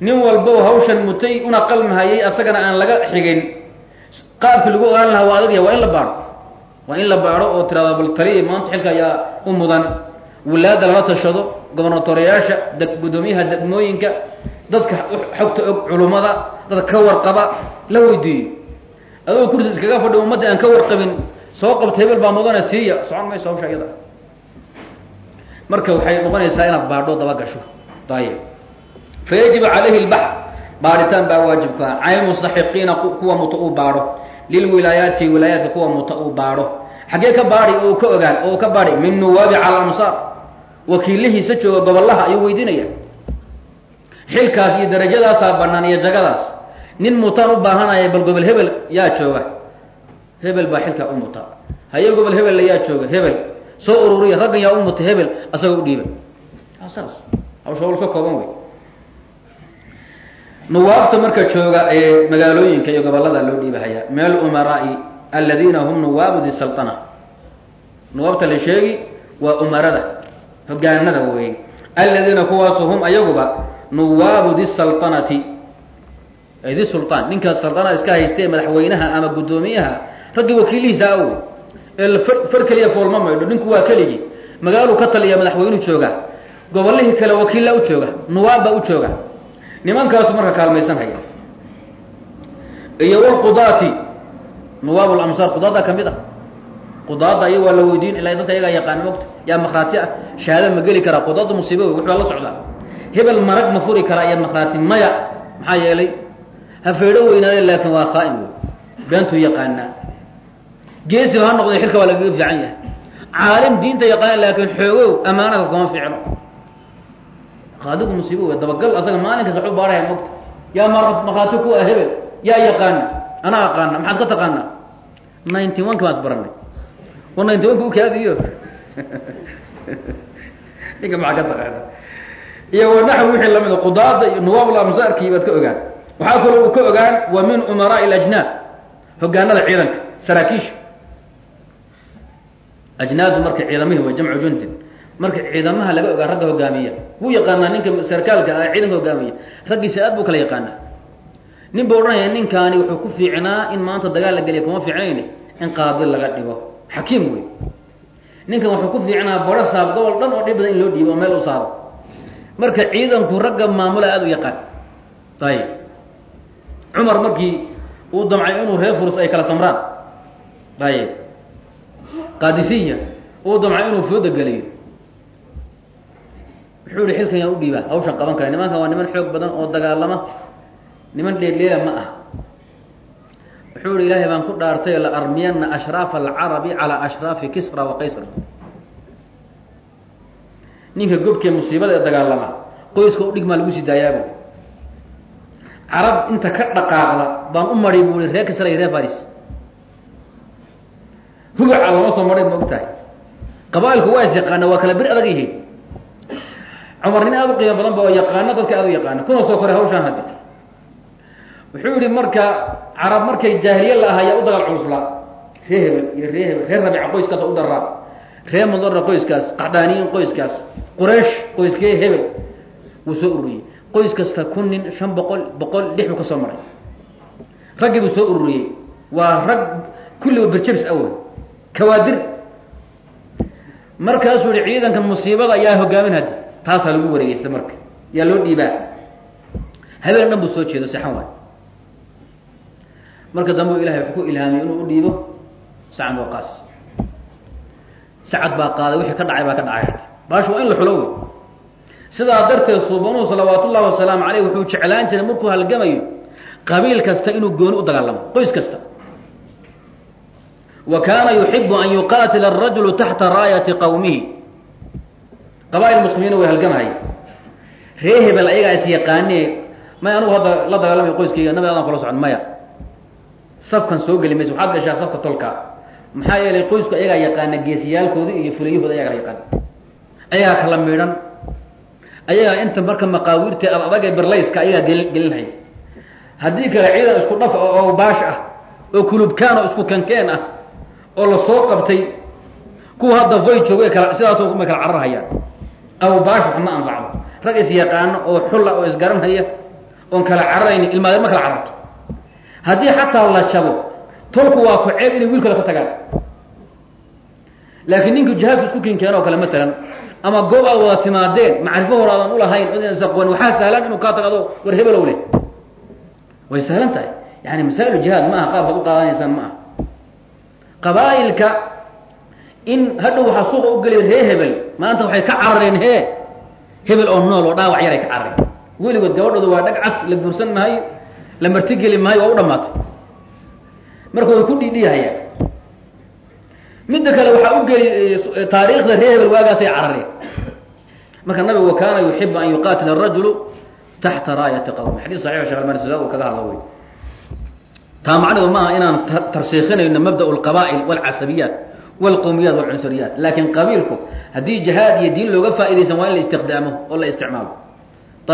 nin walbo hawshan mutay una qalmahayay asagana aan laga xigin qaabki lagu ogaan lahaa waa adagya waa in la baadho waa in la baadho oo tirada bal taliya maanta xilka ayaa u mudan wilaada lala tashado gobernatoreyaasha guddoomiyaha degmooyinka dadka xogta og culummada dadka ka warqaba la weydiiyo adoo kursi iskaga fadhi ummadda aan ka warqabin soo qabta hebel baa mudana siiya socon mayso hawsha iyada marka waxay noqonaysaa inaad baadho daba gasho. Ayib fa yajibu calayhi lbax baadhitaan baa waajibka. Can lmustaxiqiina kuwa muta uu baadho. Lilwilaayaati wilaayaadka kuwa muta uu baadho. Xaggee ka baadhi oo ka ogaan oo ka baadhi min nuwaabi cala amsaar wakiilihiisa jooga gobollaha ayuu weydiinaya xilkaas iyo darajadaasaa banaan iyo jagadaas. Nin mutaan u baahanaya bal gobol hebel yaa jooga. Hebel baa xilkaa u muta. Haye gobol hebella yaa jooga hebel soo ururiya raggan yaa u muta hebel asagoo u dhiiba saas hawsha hawl ka kooban wey nuwaabta marka jooga ee magaalooyinka iyo gobollada loo dhiibahayaa min alumaraa'i aladiina hum nuwaabu di salطana nuwaabta la sheegi waa umarada hogaanada wey aladiina kuwaasu hum ayaguba nuwaabu di salطanati di sulطaan ninka salطanada iska haystee madaxweynaha ama guddoomiyaha raggii wakiilihiisa aw ee far keliya foolma maydho. Ninku waa keligii. Magaaluu ka taliya madaxweynuhu jooga. Gobolihii kale wakiilla u jooga. Nuwaab baa u jooga. Nimankaasu marka kaalmaysan haya iyo wlqudaati nuwaab lamsaar qudaada ka mid ah. Qudaada iy waa la weydiin. Ilaa dadka ayagaa yaqaana mogta yaa makraati ah shahaada ma geli karaa? Qudaada musiiba wey waxbaa la socdaa hebel marag ma furi karaa iyo makraati maya. Maxaa yeelay ha feedho weynaade laakin waa khaain wey beentuu yaqaanaa geesiba ha noqday xilka waa lagaga fiican yahay. Caalim diinta yaqaana laakin xoogow amaanada kuma fiicno. Qaadigu musiibo wey dabagal asaga maalin kasta waxu baarhaya mogta yaa makraati ku ah hebel yaa yaqaana anaa aqaana maxaad ka taqaanaa ninety one ka baas baranay. Wa ninety one ka ukaadiyo ninka maxaa ka taqaana? Iyo wanaxw wixii lamida qudaada iyo nuwaab amsaarkii baad ka ogaan. Waxaa kaloo uu ka ogaan wa min umaraaءi اlajnaad hogaanada ciidanka saraakiisha ajnaadu marka ciidamihii way jamcu jundin marka ciidamaha laga ogaa ragga hogaamiya. Wuu yaqaanaa ninka sarkaalka ah ciidanka hogaamiya. Raggiisa aad buu kala yaqaanaa. Nin ba odhanaya ninkaani wuxuu ku fiicnaa in maanta dagaal la geliya kuma fiicnayn in qaadi laga dhigo. Xakiim wey ninkan wuxuu ku fiicnaa baro saab gobol dhan oo dhib badan in loo dhiibo oo meel u saaro. Marka ciidanku ragga maamula aada u yaqaan. Ayib cumar markii uu damcay inuu reer furs ay kala samraan. Ayib qaadisiya uu damcay inuu fooda geliyo wuxuu yihi xilkan yaa u dhiibaa hawshan qaban kara. Nimankan waa niman xoog badan oo dagaalama niman dheedheela ma ah wuxuu ihi ilaahay baan ku dhaartay la armiyana ashraafa alcarabi calaa ashraafi kisra wa qaysar. Ninka gobkee musiibada ee dagaalama qoyska u dhigmaa lagu sii daayaabo carab inta ka dhaqaaqda baan u mari bu i reer kisra iyo reer faris hubaca lama soo maray ma og tahay qabaailku waa is yaqaana waa kala bir adag yihiin. Cumar nin aada u qiimo badan ba oo yaqaano dadka aada u yaqaana. Kuna soo koray hawshaan haddi wuxuu yihi marka carab markay jaahiliye la ahaa yaa u dagaal culuslaa ree hebel iyo ree hebel reer rabica qoyskaas u daraa ree mudara qoyskaas qaxdaaniyin qoyskaas quraysh qoyskee hebel wuu soo ururiyey. Qoys kasta kun nin shan boqol boqol lix buu ka soo maray. Raggii buu soo ururiyey. Waa rag kulliba berjabis awe kawaadir. Markaasuu yihi ciidankan musiibada ayaa hogaamin haddi taasaa lagu wareegeysta marka. Yaa loo dhiibaa. Habeen dhan buu soo jeedo seexan waay marka dambe ilahay wuxuu ku ilhaamiyey inuu u dhiibo sacad waqaas sacad baa qaaday wixii ka dhacay baa ka dhacay. Baashu waa in la xulo wey sidaa darteed suubanuhu salawaat ullahi wasalaamu caleyh wuxuu jeclaan jiray markuu halgamayo qabiil kasta inuu gooni u dagaalamo qoys kasta wa kaana yuxibu an yuqaatila arajulu taxta raayati qawmihi. Qabaa'il muslimiina way halgamahaya ree hebel ayagaa is yaqaanee may anugu hadda la dagaalamay qoyskayga nabi adan kula socon maya. Safkan soo geli maysa waxaad gashaa safka tolkaa maxaa yeelay qoysku ayagaa yaqaana geesiyaalkooda iyo fulayahooda ayagaa yaqaan ayagaa kala midhan ayagaa inta marka maqaawiirta ad adag ee berlayska ayagaa gel gelinhaya haddii kale ciidan isku dhaf oo baash ah oo kulubkaan oo isku kankeen ah oo la soo qabtay kuwa hadda voy joogo sidaasoo may kala cararhayaan aw baash wax ma anfacdo rag is yaqaano oo xulla oo isgaranhaya oon kala cararayni ilmaadeer ma kala cararto. Haddii xataa la jabo tolku waa ku ceeb inay wiilkooda ka tagaan. Laakiin ninku jihaadku isku kinkeeno oo kale matalan ama goob aad wada timaadeen macrifo hor aadan ulahayn odan aqoon waxaa sahlan inuu kaa tago war hebelow way sahlan tahay. Yani masaa'il jihaad ma aha qaabkaad u qaadanaysaan ma aha qabaa'ilka in hadhow waxaa suuqa u geliya ree hebel maanta waxay ka carareen hee hebel oo nool oo dhaawac yaray ka carareen. Weligood gabadhooda waa dhag cas la guursan maayo la martigeli maayo waa u dhamaatay marka way ku dhiidhiyahayaan. Midda kale waxaa u geli taariikhda ree hebel waagaasay carareen. Marka nabigu wa kaana yuxibu an yuqaatila arajulu taxta raayati qawmi xadis saxix shekh almani kaga hadla wey taa macnidu maaha inaan tarsiikinayno mabda alqaba'il walcasabiyaat walqowmiyaat walcunsuriyaat laakiin qabiilku haddii jihaad iyo diin looga faaidaysan waa in la istiqdaamo oo la isticmaalo.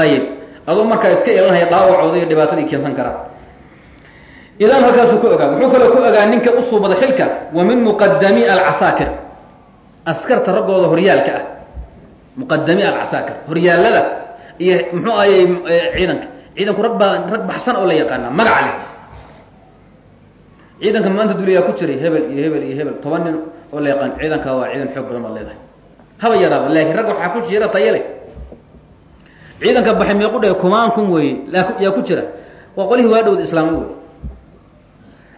Ayib aduu markaa iska ilanhaya dhaawacooda iyo dhibaatadii keensan karaa idan halkaasuu ka ogaa. Wuxuu kaloo ka ogaa ninka u suubada xilka wa min muqadami alcasaakir. Askarta raggooda horyaalka ah. Muqadami alcasaakir. Horyaalada iyo muxuu ahayey ciidanka. Ciidanku rag baa rag baxsan oo la yaqaana magac leh ciidanka maanta duliyaa ku jiray hebel iyo hebel iyo hebel toban nin oo la yaqaan ciidanka waa ciidan xoog badan baad leedahay. Haba yaraada laakiin rag waxaa ku jira tayo leh. Ciidanka baxay meequ dhe kumaan kun weeye yaa ku jira. Waa qolihii waa dhowda islaami wey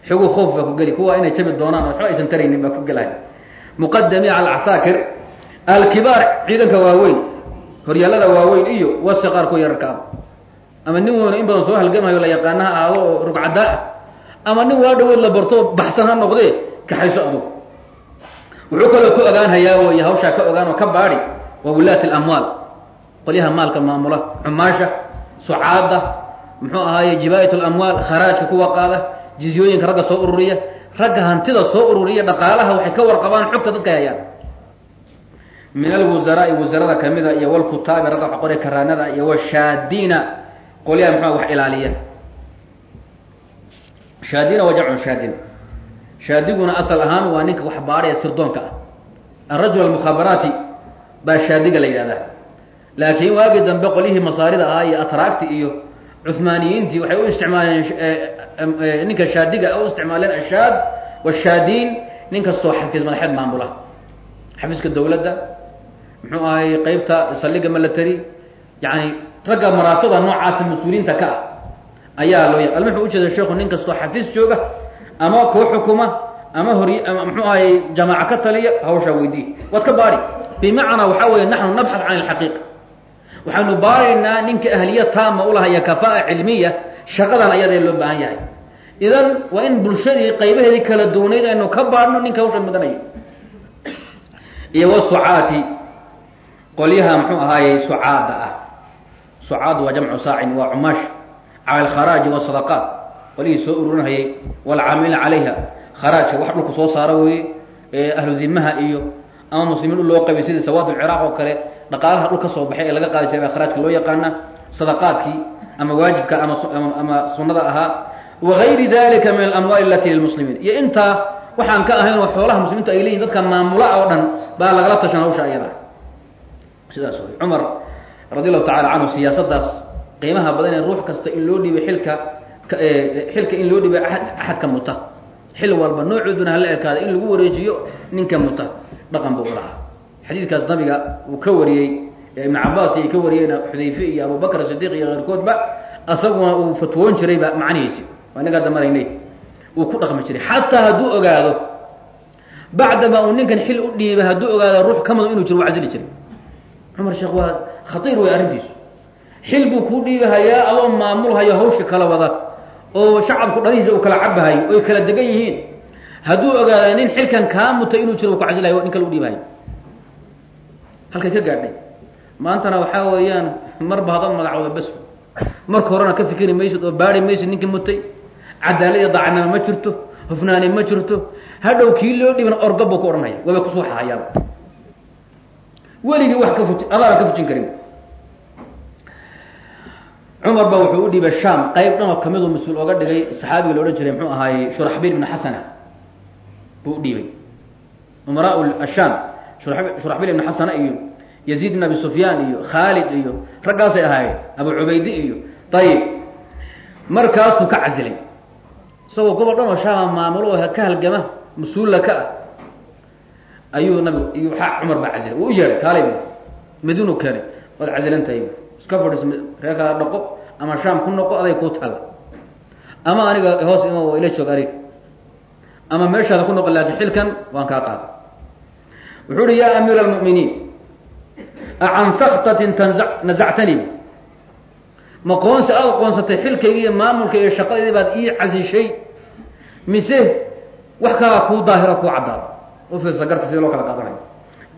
xogu khoof baa ku geli kuwa inay jabi doonaan oo waxba aysan taraynin baa ku gelahay muqadami cala alcasaakir alkibaar ciidanka waaweyn horyaalada waaweyn iyo wasiqaar kuwa yararka ah ama nin weyno in badan soo halgamayo la yaqaana ha ahaado oo rugcadaa ah ama nin waa dhawood la barto baxsan ha noqdee kaxayso adug wuxuu kaloo ka ogaanhayaa wey hawshaa ka ogaan oo ka baadi waa wilaati alamwaal. Qolyaha maalka maamula xumaasha sucaada muxuu ahaaye jibaayat alamwaal kharaajka kuwa qaada jizyooyinka ragga soo ururiya ragga hantida soo ururiya dhaqaalaha waxay ka warqabaan xogta dadka hayaan min alwusaraai wasarada kamida iyo walkutaabi ragga wax karaanada iyo washaadiina qolyaha muxua wax ilaaliya shaadina waa jamcu shaadin. Shaadiguna asal ahaan waa ninka wax baadhaya sirdoonka ah. Alrajul almukhabaraati baa shaadiga la yidhahdaa laakiin waagii dambe qolyihii masaarida ahaa iyo atraagti iyo cuhmaaniyiintii waxay u isticmaaleen ninka shaadiga u isticmaaleen ashaad washaadiin nin xafiis madaxeed maamula. Xafiiska dawladda muxuu ahay qeybta saldhiga military yani ragga maraatida noocaasa mas'uuliyiinta ka ah ayaa loo ya alma wuxuu ujeeda sheekhu nin kastoo xafiis jooga ama koo xukuma ama hor ama muxuu ahay jamaaca ka taliya hawshaa weydii. Waad ka baadi bimacnaa waxaa weeye naxnu nabxad can alxaqiiqa waxaynu baaraynaa ninka ahliya taama ulahaya kafaa cilmiya shaqadan ayadee loo baahan yahay. Idan waa in bulshadii qaybaheedii kala duwanayd aynu ka baadhno ninka hawsha mudanaya iyo wasucaati qolyaha muxuu ahaaye sucaada ah. Sucaadu waa jamcu saacin waa cumaash cala alkharaaji wasadaqaat qolihii soo ururinhayay walcaamiliina calayha. Kharaajka wax dhulku soo saara weeye ahlu dimaha iyo ama muslimiin u loo qabay sidii sawaad lciraaq oo kale dhaqaalaha dhul ka soo baxay ee laga qaadi jiray baa kharaajka loo yaqaana sadaqaadkii ama waajibka ama ama sunada ahaa. Wagayri dalika min alamwaali alati lilmuslimiin. Iyo intaa waxaan ka ahayn oo xoolaha muslimiintu ay leeyihiin dadka maamula oo dhan baa lagala tashan hawsha ayada sidaas wey cumar radi allahu tacala canhu siyaasadaas qiimaha badan ee ruux kasta in loo dhiibay xilka xilka in loo dhibay aad axadka muta. Xil walba noocooduna hala ekaada in lagu wareejiyo ninka muta. Dhaqan buu lahaa. Xadiidkaas nabiga uu ka wariyey ibnu cabaas ay ka wariyeen xudayfe iyo abubakr sidiiq iyo keyrkoodba asaguna uu fatwoon jirayba macnihiisi. Waa inaga hadda maraynay. Uu ku dhaqmi jiray. Xataa hadduu ogaado bacdama uu ninkan xil u dhiibay hadduu ogaado ruux ka mado inuu jiro waa casili jiray. Cumar sheekh waa khatiir wey arrintiisu xil buu kuu dhiibahayaa adoo maamulhayo hawsha kala wada oo shacabku dhalihiisa uu kala cabahayo oy kala degan yihiin. Hadduu ogaada nin xilkan kaa muta inuu jiro ku casilayo nin kale u dhiibahayo halkay ka gaadhay. Maantana waxaa weeyaan marba hadad magacooda bas marka horena ka fikiri maysid oo baari maysid ninkii mutay. Cadaalad iyo daacadnimo ma jirto hufnaani ma jirto. Hadhow kii loo dhiban ordo buu ku odhanaya waaba ku soo xahayaaba weligii wax ka fuji adaaba ka fujin karin cumar ba wuxuu u dhiibay sham qayb dhan oo kamiduu mas'uul oga dhigay saxaabiga la odhan jiray muxuu ahaayey shuraxbiil ibnu xasana. Buu u dhiibay umaraa asham shuraxbiil ibnu xasana iyo yaziid ibn abi sufyaan iyo khaalid iyo raggaasay ahaayeen abu cubaydi iyo ayib markaasuu ka casilay. Isagoo gobol dhan oo shaama maamulo ka halgama mas'uulla ka ah ayuu nabigu iyo cumar baa casilay. Wuu u yeedhay kaalay madiinu keenay. Waad casilan tahay. Iska fadhiis ree kala dhaqo ama shaam ku noqo aday kuu taalla. Ama aniga hoos ima ila joog arig. Ama meeshaada ku noqo laakiin xilkan waan kaa qaada wuxuu uhi yaa amiira almu'miniin acan saktatin ma qoonsi aada qoonsatay xilkayga iyo maamulka iyo shaqadayda baad ii casishay mise wax kalaa kuu daahiro kuu caddaado u fiirsa garta sidii loo kala qaadanayo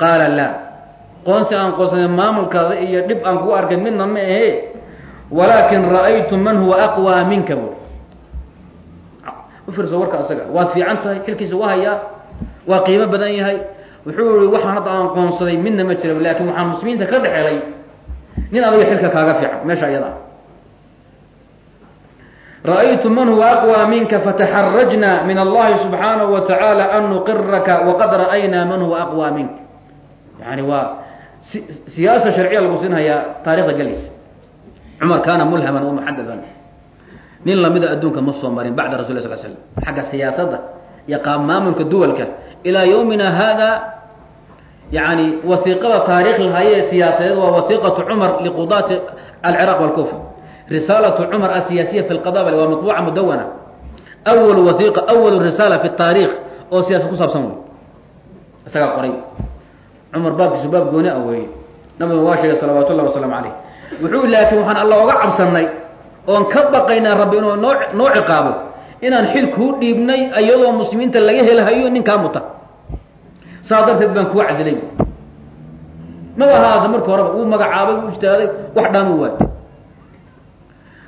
qaala laa. Qoonsi aan qoonsanay maamulkaada iyo dhib aan kugu arkay midna ma ahe walaakin ra'aytu man huwa aqwaa minka bu u fiirsa warka asaga waad fiican tahay xilkiisa waa hayaa waa qiimo badan yahay wuxuu ihi waxaan hadda aan qoonsaday midna ma jira laakin waxaan muslimiinta ka dhexelay nin adiga xilka kaaga fiican meesha iyada ah ra'aytu man huwa aqwى minka fataxarajna min allahi subxaanaه wa taعaalى an nuqiraka waqad ra'aynaa man huwa aqwى minka yani waa siyaasa sharciya lagu siinhayaa taarikhda gelaysa cumar kaana mulhaman wamuxadadan nin lamida adduunka ma soo marin bacda rasul sl slam xagga siyaasadda iyo qaab maamulka duwalka. Ilaa yowmina hada yani wasiiqada taarikh lahaye siyaasadeed waa wasiiqatu cumar liqudaati alciraaq wاlkufa risaalatu cumar asiyaasiya fi lqada waa matbuuca mudawana awal wasiiqa awal risaala fi taarikh oo siyaasad ku saabsan wey isagaa qoray. Cumar baabkiisu baab gooni a weeye. Nabiga waa sheegay salawaat ullahi wasalaamu caleyh wuxuu laakiin waxaan alla oga cabsanay oon ka baqaynaa rabbi inuu noo noo ciqaabo inaan xil kuu dhiibnay iyadoo muslimiinta laga helhayo ninkaa muta. Saa darteed baan kuu casilay maba haada marka horeba wuu magacaabay wuu ijtihaaday wax dhaamu waay.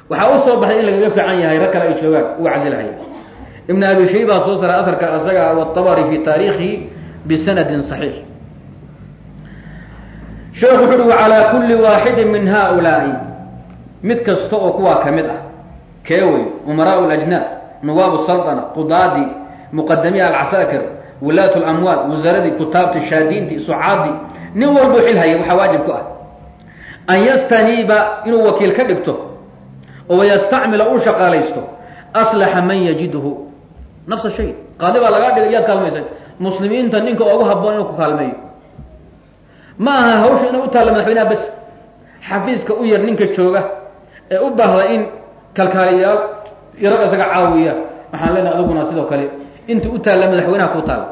Waxaa u soo baxay in lagaga fiican yahay rag kale ay joogaan uu casilhaya ibn abi shayba soo saray aharka asaga wاtabari fi taariikhihi bisanadin صaxiix sheekhu wuxu uhi wacalaa kulli waaxidin min haaulaa'i. Mid kasta oo kuwaa ka mid ah keewey umaraau lajnaad nawaabu saldana qudaadii muqadamii alcasaakir wilaayat lamwaal wasaaradii kutaabtii shaadiintii sucaadii nin walbuu xilhaya waxaa waajib ku ah. An yastaniiba inuu wakiil ka dhigto oo wayastacmila uu shaqaalaysto aslaxa man yajiduhu. Nafsa shay qaali baa lagaa dhigay yaad kaalmaysa muslimiinta ninka ogu haboon inuu ku kaalmeeyo ma aha hawsha inuu u taalla madaxweynaha bes xafiiska u yar ninka jooga ee u baahda in kalkaaliyaal yarag isaga caawiya. Waxaan leenahay aduguna sidoo kale inta u taalla madaxweynaha ku taalla.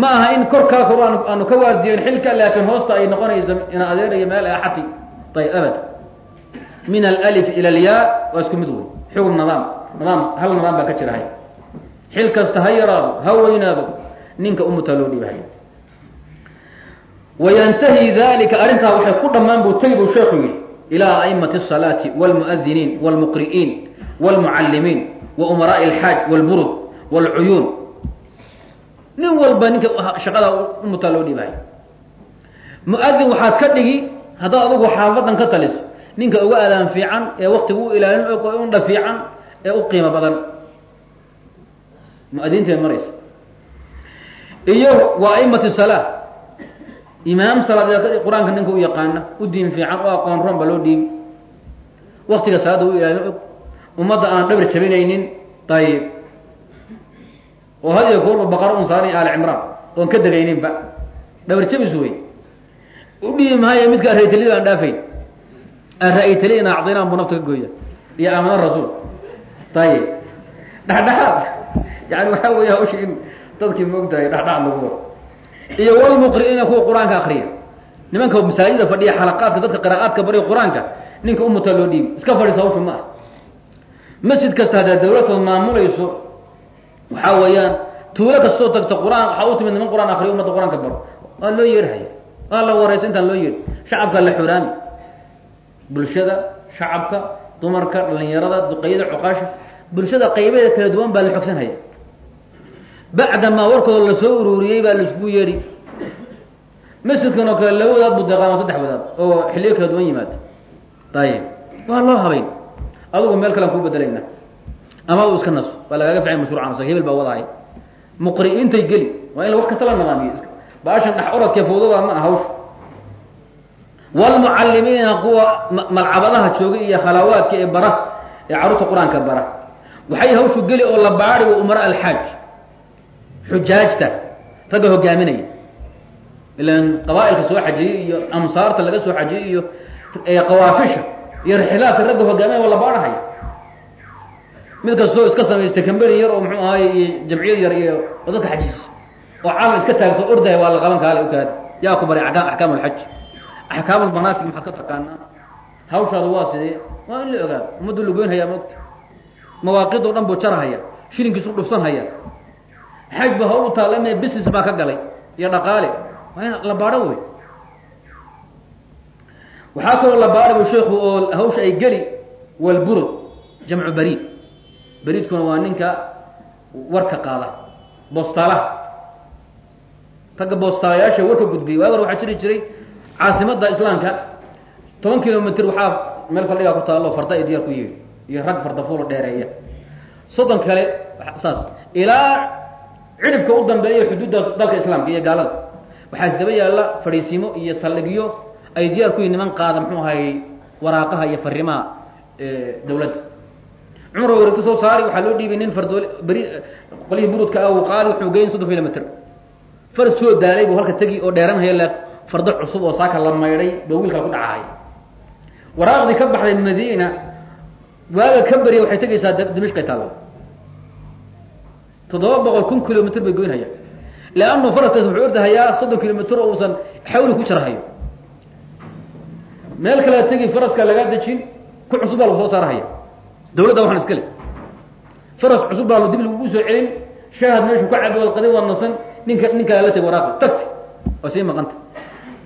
Ma aha in korkaa kor aanu ka waardiyen xilka laakiin hoosta ay noqonaysa ina adeerayo meel axati ayb abad. Min alif ila alyaa waa isku mid wey xugum nidaam nidaam hal nidaam baa ka jira hay xil kasta ha yaraado ha weynaado ninka umutaa loo dhiibahay wayantahi dalika arrintaa waxay ku dhammaan buu tegi buu sheekhu yihi ilaa aimati الsalaati wاlmuadiniin wاlmuqri'iin wاlmucallimiin wa umaraaءi اlxaaj wاlburud wاlcuyuun nin walba ninka shaqada umutaa loo dhiibahay muadin waxaad ka dhigi haddaad adugu xaafadan ka taliso ninka uga adaan fiican ee waktiga u ilaalin undha fiican ee u qiimo badan muadinteed maraysa iyo wa aimati salaa imaam salaad qur'aanka ninka u yaqaana u diin fiican u aqoon roon ba loo dhiibi waktiga salaadda u ilaalin og ummadda aan dhabar jabinaynin ayib oo had iyo goorba baqaro un saaran ali cimraan oon ka degayninba dhabar jabis wey u dhihi maayo midka araytalida aan dhaafayn ara-aytalina acdinaan buu nafta ka gooya. Iyo aamana rasuul. Ayib dhexdhexaad yani waxaa weya hawsha in dadkii moogtahay dhexdhexaad lagu wado iyo walmuqri'iina kuwa qur'aanka akriya nimanka masaajida fadhiya xalaqaadka dadka qiraa'aadka bariya qur'aanka ninka umutaa loo dhiibi iska fadhiisa hawsha ma ah masjid kasta haddaad dawladkood maamulayso waxaa weeyaan tuulo kastoo tagta qur'aan waxaa u timid niman qur'aan akriya umadda qur'aanka baro. Waa loo yeerhaya waa la waraysa intaan loo yeeri. Shacabka la xuraami. Bulshada shacabka dumarka dhalinyarada duqeyada cuqaasha. Bulshada qaybadeeda kala duwan baa la xogsanhaya bacdamaa warkooda la soo ururiyey baa la isku yeedhi. Masjidkan oo kale laba wadaad buu deeqaama saddex wadaad oo xilliyo kala duwan yimaada. Ayib waa loo habayn adugu meel kalean kuu bedelayna ama u iska naso. Waa lagaaga ficay mashruucan asaga hebel baa wadahay muqri'intay geli. Waa in wax kasta la nidaamiyo baashan dhex oradkee fawdada ma ah hawsha wlmucalimiina kuwa malcabadaha jooga iyo khalawaadka ee bara ee carruurta qur'aanka bara. Waxay hawshu geli oo la baadi wa umara alxaaj xujaajta ragga hogaaminaya ilan qabaailka soo xajiyey iyo amsaarta laga soo xajiyey iyo qawaafisha iyo rixilaadka ragga hogaaminaya waa la baadhahaya. Mid kastoo iska samaystay camberi yar oo muxuu ahaay iyo jamciyad yar iyo dadka xajiisa oo camal iska taagto ordahay waa la qaban kaale ukaada yaa ku baray axkaam alxaj axkaam almanaasig maxaad ka taqaanaa? Hawshaadu waa sidee? Waa in la ogaado. Ummaddu lagoynhayaa maogta. Mawaaqid o dhan buu jarahaya. Shilinkiisu dhufsanhaya. xaj ba hawl u taalla me business baa ka galay iyo dhaqaale. Waa in la baadho wey waxaa kaloo la baadhay bu sheikhu oo hawsha ay geli walburud jamcu bariid. Bariidkuna waa ninka warka qaada boostaalaha ragga boostaalayaasha warka gudbiyay waagar waxaa jiri jiray caasimada islaamka. Toban kilomitr waxaa meel saldhigaa ku taallo farda diyaar ku yihi iyo rag fardafuulo dheereeya. Soddon kale saas ilaa cidhifka u dambeeya xuduuddaas dalka islaamka iyo gaalada. Waxaa isdaba yaalla fadhiisimo iyo saldhigyo ay diyaar ku yihiin niman qaada muxuu ahayy waraaqaha iyo fariimaha dawladda. Cumar oo wareegto soo saari waxaa loo dhiibay nin fardool beri qolihii burudka ah uu qaadi wuxuu geyn soddon kilomitr faras soo daalay buu halka tegi oo dheeranhaya le fardo cusub oo saaka la maydhay ba wiilkaa ku dhacahay waraaqdii ka baxday madiina waaga ka beriya waxay tegaysaa dimishqay taalla toddoba boqol kun kilomitr bay goynhayaan leannu faraskaas wuxuu ordahayaa soddon kilomitr oo uusan xawli ku jarhayo. Meel kalea tegi faraska lagaa dejin ku cusub baa lagu soo saarahaya. Dawladda waxaan iska le faras cusub baa dib lagugu soo celin shaahad meeshu ka cabi wad qadi waad nasan ninka ninkaa la tegi waraaqi tagti oo sii maqanta.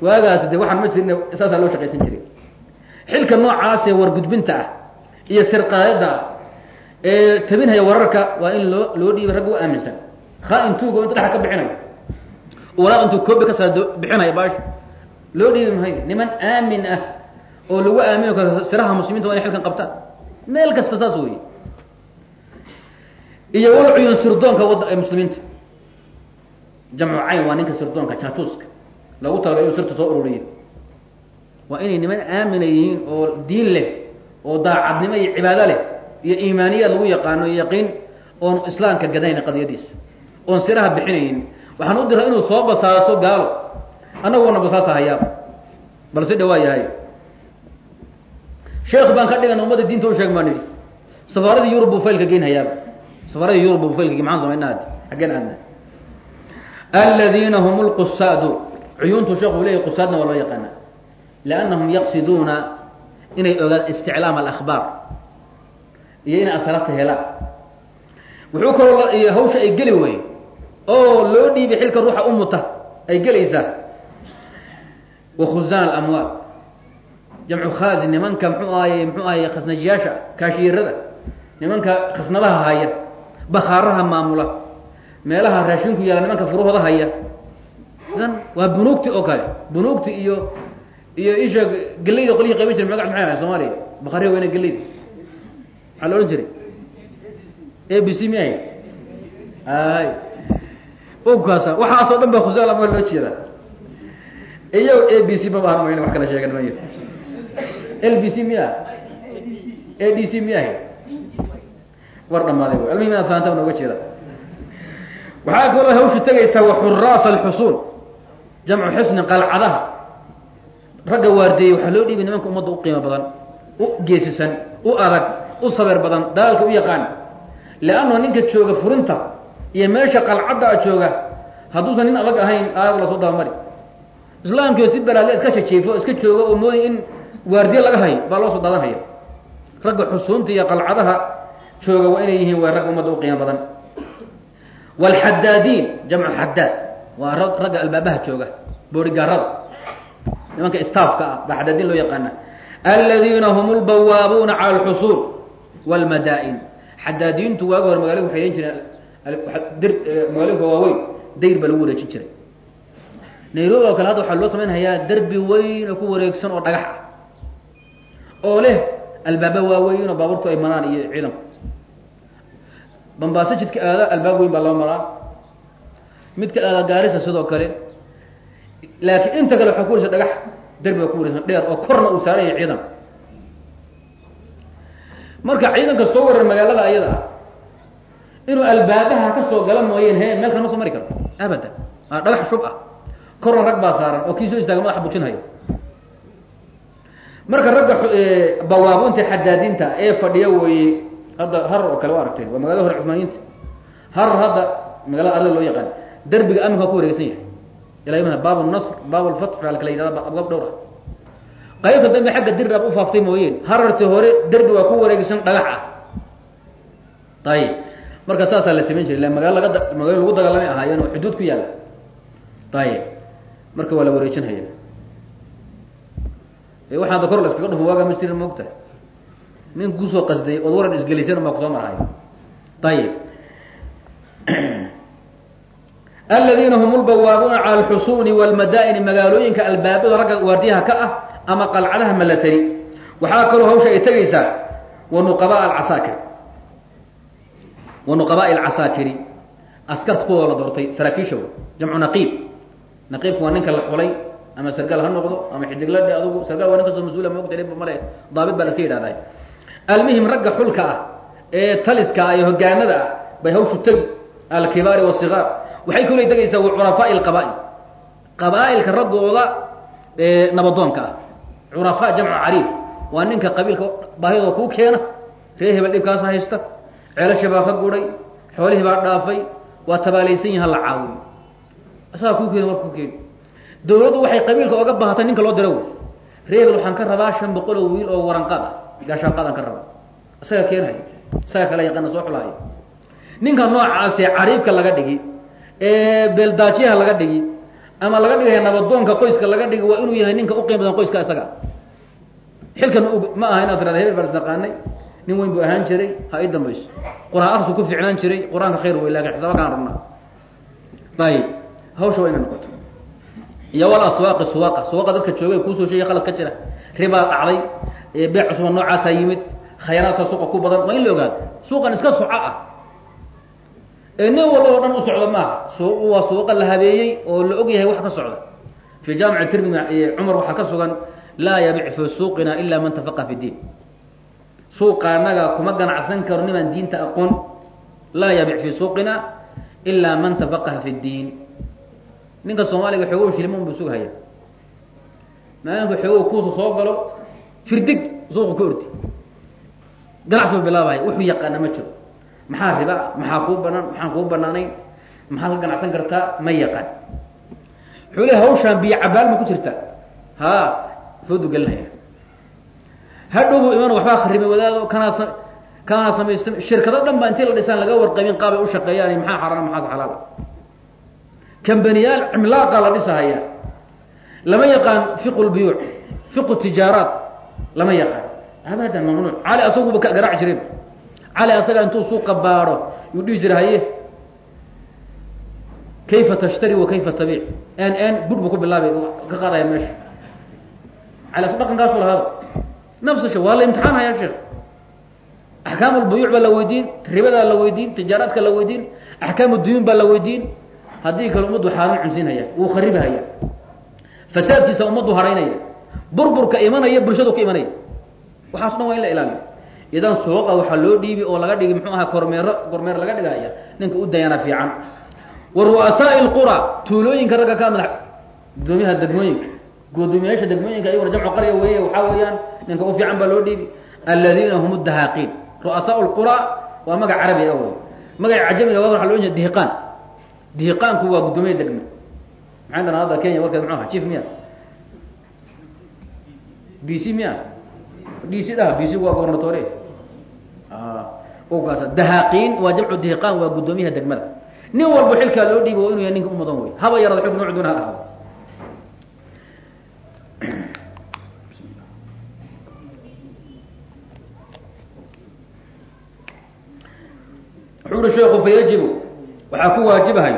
Waagaas de waxaan ma jirna saasaa loo shaqaysan jiray. Xilka noocaasee wargudbinta ah iyo sirqaayadda ah ee tabinhaya wararka waa in loo loo dhiibay ragga u aaminsan. Khaa-in tuugo inta dhexa ka bixinayo. Waraaq intuu koobi ka saa bixinaya baash. Loo dhiibi mahayo niman aamin ah oo lagu aamino karo siraha muslimiinta waa inay xilkan qabtaan. Meel kasta saas wey iyo walcuyun sirdoonka wad muslimiinta. Jamcu cayn waa ninka sirdoonka jaatuuska loogu talagay inu sirta soo ururiyo. Waa inay niman aamina yihiin oo diin leh oo daacadnimo iyo cibaado leh iyo iimaaniyaad lagu yaqaano yaqiin oon islaamka gadanayn qadiyadiisa oon siraha bixinaynin. Waxaan u diray inuu soo basaaso gaalo annagoona basaasa hayaaba bal si dhawaa yahay. Sheekh baan ka dhigan ummadda diinta u sheeg maan idhi safaaradii yurub buu faylka geyn hayaaba. Safaaradii yurub buu faylka maxaan samaynaa ad xaggeen aadna. Aladiina hum lqusaadu cuyuuntu sheekhu leyahy qusaadna waa loo yaqaana liannahum yaqsiduuna inay ogaan isticlaam alahbaar iyo inay asrarta helaan wuxuu kaloo hawsha ay geli wey oo loo dhiibay xilka ruuxa u muta ay gelaysaa. Wa khusaan alamwaal jamcu khaasin nimanka mxuu ahaye mxuu ahaye khasnajiyaasha kaashiirada. Nimanka khasnadaha haya bakaaraha maamula meelaha raashinku yaalla nimanka furahooda haya. Idan waa bunuugti oo kale. Bunuugti iyo iyo isha gelayda qolihii qayban jira maga maxay ahay soomaaliya? Bakariya weyne maxaa la odhan jiray a b c ahay? Ay ogkaasa waxaasoo dhan ba khusaal ama loo jeedaa. Iyo a b c maba ahan mayna wax kala sheegan mayo l b c mi ah a d c mi ahay? War dhamaaday almuhim inaad fahantaa nooga jeeda waxaa kaloo hawshu tegaysaa wa xuraas alxusuul jamcu xusnin qalcadaha. Ragga waardeeyey waxaa loo dhiibay nimanka ummadda u qiimo badan u geesisan u adag u sabeer badan dagaalka u yaqaan. Leanno ninka jooga furinta iyo meesha qalcaddaa jooga hadduusan nin adag ahayn aayab la soo dabamari islaamkiio si balaadle iska jajeefo iska jooga oo mooday in waardiye laga hayo baa loo soo daadanhaya ragga xusuunta iyo qalcadaha jooga waa inay yihiin waa ragga ummadda u qiimo badan. Waalxadaadiin jamcu xadaad waa ragga albaabaha jooga boorigaarada nimanka staafka ah baa xadaadiin loo yaqaana aladiina hum lbawaabuuna cala alxusuul wاlmadaa-in xadaadiintu waagi hore magaalada waxay yen jireen magaalooyinka waaweyn dayr baa lagu wareejin jiray nairobi oo kale hadda waxaa loo samaynhayaa derbi weyn oo ku wareegsan oo dhagax ah oo leh albaaba waaweyn oo baabuurtu ay maraan iyo ciidanku bambaaso jidka aada albaab weyn baa loo maraa midka aada gaarisa sidoo kale laakiin inta kale waxaa ku wareysan dhagax derbiga ku wareysan dheer oo korna uu saaran yahay ciidan marka ciidanka soo warar magaalada ayada ah inuu albaabaha ka soo gala mooyeen he meel kale ma soo mari karo. Abadan. Aa dhagax shub ah. Korna rag baa saaran oo kii soo istaaga madaxa bujinhaya marka ragga bawaabunta xadaadinta ee fadhiya weeye hadda harar oo kale wa aragteen waa magalada hore cusmaaniyiinta harar hadda magaalada arda loo yaqaan. Derbiga aminka waa ku wareegsan yahay. Ila imana baab nasr baab lfatx baa kala yidhahda abgaab dhowr ah qaybta dambe xagga dirab u faaftay mooyeen hararti hore derbi waa ku wareegsan dhagax ah. Ayib marka saasaa la samayn jiray. Ila magaalo lagu dagaalamay ahaayeen oo xuduud ku yaalla. Ayib marka waa la wareejinhaya waxaan da kor la iskaga dhufo waaga ma jirin moogta nin ku soo qasday ood waran isgelisan baa ku soo marhay ayib aladiina hum lbawaabuuna cala alxusuuni walmadaa'ini magaalooyinka albaabada ragga waardiyaha ka ah ama qalcadaha malatari waxaa kaloo hawsha ay tegaysaa wa nuqaba alcasaakir wa nuqabaai alcasaakiri askarta kuwoo la doortay saraakiisha jamcu naqiib. Naqiibku waa ninka la xulay ama sargaal ha noqdo ama xidigladhe adugu sargaal waa nin kastoo mas'uula moogta dhib male daabid baa la iska yidhahday almuhim ragga xulka ah ee taliska ah iyo hogaanada ah bay hawshu tegi alkibaari wasigaar waxay kulay tegaysaa wa curafaa'i alqaba'il qaba'ilka raggooda nabadoonka ah. Curafaa jamcu cariif. Waa ninka qabiilka baahidooda kuu keena. Ree hebel dhibkaas haysta. Ceelasha baa ka guday xoolihii baa dhaafay. Waa tabaalaysan yihiin hala caawiyo asagaa kuu keeni warka ku keeni. Dawladdu waxay qabiilka oga baahatay ninka loo dira wey ree hebel waxaan ka rabaa shan boqol oo wiil oo waranqaad ah. Gaashaanqaadaan ka rabaa. Isaga keenhaya isaga kala yaqaana soo xulahaya ninka noocaasee cariifka laga dhigi ee beeldaajiyaha laga dhigi ama laga dhigaya nabadoonka qoyska laga dhigi waa inuu yahay ninka uqiim badan qoyska isaga. Xilkan ma aha inaad tirada hebel baan nin weyn buu ahaan jiray ha ii dambayso. Qur'aan ku ficnaan jiray qur'aanka khayr wey laakiin xisaaba kaan rabnaa ayib hawsha waa inay noqoto. Iyo wal aswaaqi suwaaqa suwaaqa dadka joogay kuusoo sheegay qalad ka jira. Ribaa dhacday beec cusba noocaasaa yimid khayraadka suuqa ku badan. Waa in la ogaado suuqan iska soco ah nin walba oo dhan u socda maaha. Suuq waa suuqa la habeeyey oo la og yahay wax ka socda. Fii jaamici tirmidi cumar waxaa ka sugan laa yabic fii suuqina ila man tafaqa fi diin. Suuqaanaga kuma ganacsan karo nimaan diinta aqoon. Laa yabic fii suuqina ilaa man tafaqaha fi diin. Ninka soomaaliga xoogow shilman buu sugahaya maalinka xoogow kuusa soo galo firdig suuqa ka ordi. Ganacsi buu bilaabaya wuxuu yaqaana ma jiro maxaa riba maxaa kuu banaan maxaan kuu banaanayn maxaad ka ganacsan kartaa ma yaqaan. Wuxuu le hawshaan biyo cabaal ma ku jirta. Haa foodu gelinaya hadhowbu iman waxbaa kharimay wadaado kanaa kanaa samaysta shirkado dhan ba intii la dhisaan laga warqabin qaabay u shaqeeyaan maxaa xaraana maxaas xalaala kambaniyaal cimlaaqa la dhisahaya lama yaqaan fiqu lbuyuuc fiqu tijaaraat lama yaqaan. Abadan mamnuuc cali asaguba ka garaaci jireen cali asaga intuu suuqa baadho yuu dhihi jira haye kayfa tashtari wa tabiic n n buu ku bilaabay ka qaadaya meesha cali asu dhaqankaasu lahaada nafsa shay waa la imtixaan sheekh axkaam lbuyuuc baa la weydiin ribadaa la weydiin tijaaraadka la weydiin axkaam duyuun baa la weydiin haddii kale ummaddu xaaran cunsiinhaya wuu kharibahaya fasaadkiisa ummaddu haraynaya burburka imanaya bulshadu ka imanaya waxaaso dhan waa in la ilaaliyo idan suuqa waxaa loo dhiibi oo laga dhigi muxuu ahaa kormeero kormeer laga dhigaya ninka u dayana fiican. Wa ru'asaa'i lqura tuulooyinka ragga ka madax gudoomiyaha degmooyinka guddoomiyaasha degmooyinka iyaguna jamcu qarya weeye waxaa weeyaan ninka u fiican baa loo dhiibi. Aladiina hum dahaaqiin ru'asaa lqura waa magac carabi ah wey magaca cajamiga waa waa loo jeeda dihiqaan. Dihiqaanku waa guddoomiya degme maxay dhan hadda kenya warkeed muxuu aha chief miya. B c miya. D c dhaha b c waa gobernatore kaas dahaaqiin waa jamcu dihiqaan waa guddoomiyaha degmada. Nin walba xilkaa loo dhiibi waa inu yahay ninka u wey haba yarada xug nooc doona ha ahaado. Wuxuu uhi sheekhu fayajibu waxaa ku waajibahay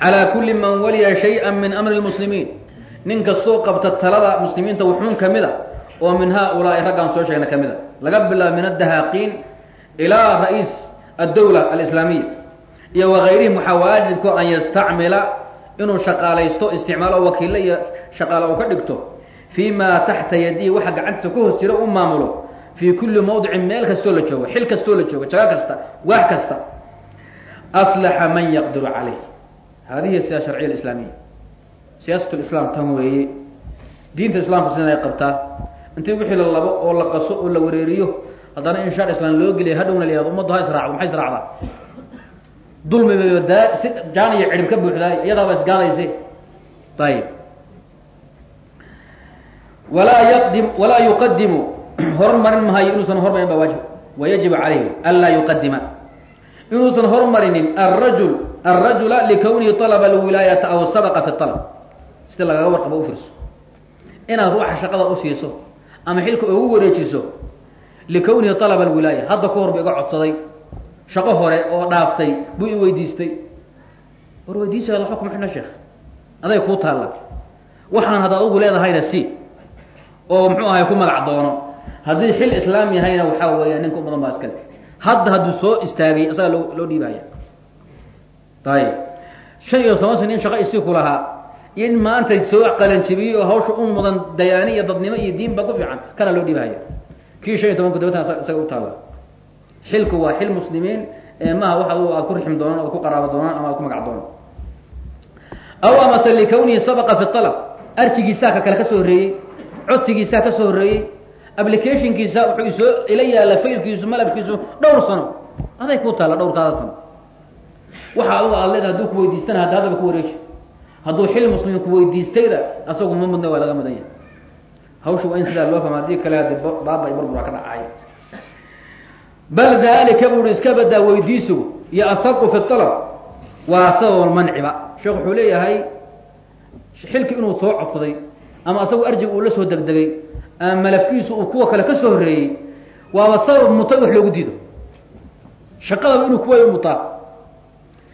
calaa kulli man waliya shay-an min amri lmuslimiin nin kastoo qabta talada muslimiinta wuxuun ka mid a oo min haa-ulaa'i raggaan soo sheegna ka mid a laga bilaabo min adahaaqiin ilaa ra'iis addawla alislaamiya. Iyo wagayrihim waxaa waajibko an yastacmila inuu shaqaalaysto isticmaalo wakiilo iyo shaqaale uu ka dhigto. Fii maa taxta yadihi waxa gacantiisa ku hoos jira u maamulo. Fii kulli mawdicin meel kastoo la joogo xil kastoo la joogo jago kasta waax kasta. Aslaxa man yaqdiru calayh. Hadihi siyaasa sharciya alislaamiya. Siyaasat lislaam tan weeye. Diinta islaamka sidan ay qabtaa intii wixii la labo oo la qaso oo la wareeriyo haddana in shaar islaan loo geliya hadhowna la yihahdo ummaddu ha israacdo maxay israacdaa? Dulmiba daa si jaan iyo cidhib ka buuxdaay iyadaaba isgaadayse ayib walaa yaqdim walaa yuqadimu hormarin mahayo inuusan hormarin baa waajib. Wayajibu calayhi anlaa yuqadima inuusan hormarinin arajul arajula likawnihi alaba alwilaayata aw sabaqa fi alab sida lagaga warqabo u inaad ruuxa shaqada u ama xilka ugu wareejiso likawnihi alaba alwilaaya hadda ka hor iga codsaday. Shaqo hore oo dhaaftay buu i weydiistay. War weydiisaada xukm xidhna sheekh. Aday kuu taalla. Waxaan hadda adugu leedahayna si oo muxuu ahay ku magac doono. Haddii xil islaam yahayna waxaa weeya ninka umadan baa iskale hadda hadduu soo istaagay isaga loo loo dhiibaya. Ayib shan iyo toban sana in shaqo isii ku in maanta soo qalanjibiyey oo hawsha u mudan dayaani iyo dadnimo iyo diin ba ku fiican kana loo dhiibahaya kii shan iyo tobanku dabatan isaga u taalla xilku waa xil muslimiin maha wax adu aad ku rixim doonaan oad ku qaraabo doonaan ama aad ku magac doonaan aw amase likawnihi sabaqa fi alab arjigiisaa ka kale ka soo horreeyey codsigiisaa ka soo horreeyey applicationkiisa wuxuu isoo ila yaalla faylkiisu malabkiisu dhowr sano. Aday ku taalla dhowrkaada sano. Waxa aduga aad leeda hadduu kuweydiistana hadda haddaba ku wareeji hadduu xil muslim kuweydiistayda asagu ma mudna waa laga mudan yahay. Hawsha waa in sidaa loo fahma haddii kale hadi baaba i barbura ka dhacay bal dalika buri iska badaa weydiisigu iyo asabqu fi alab waa sabab manciba. Sheekh wuxuu leeyahay xilki inuu soo codsaday ama asagu arjiga uu la soo degdegay ama malafkiisu uu kuwa kale ka soo horreeyey waaba sabab mutay wax loogu diido. Shaqadaba inuu kuway mutaa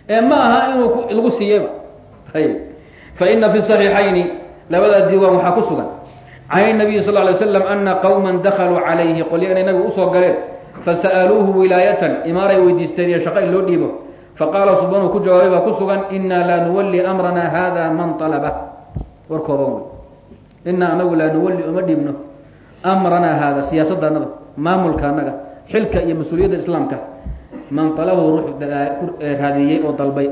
ee ma aha inuu lagu siiyeyba. Ayb fa ina fi صaxiixayni labada diiwaan waxaa ku sugan. Can nabiyi sal lay slam ana qowma dakaluu calayhi qolya inay nabigu u soo galeen. Fasa'aluuhu wilaayatan imaaray weydiisteen iyo shaqo in loo dhiibo. Faqaala subanu ku jawaabay baa ku sugan inaa laa nuwali amrana hada man alaba war kooban inaa anagu laa nuwali uma dhiibno amranaa haada siyaasadda anada maamulka anaga xilka iyo mas'uuliyadda islaamka. Man alabahu ruux raadiyey oo dalbay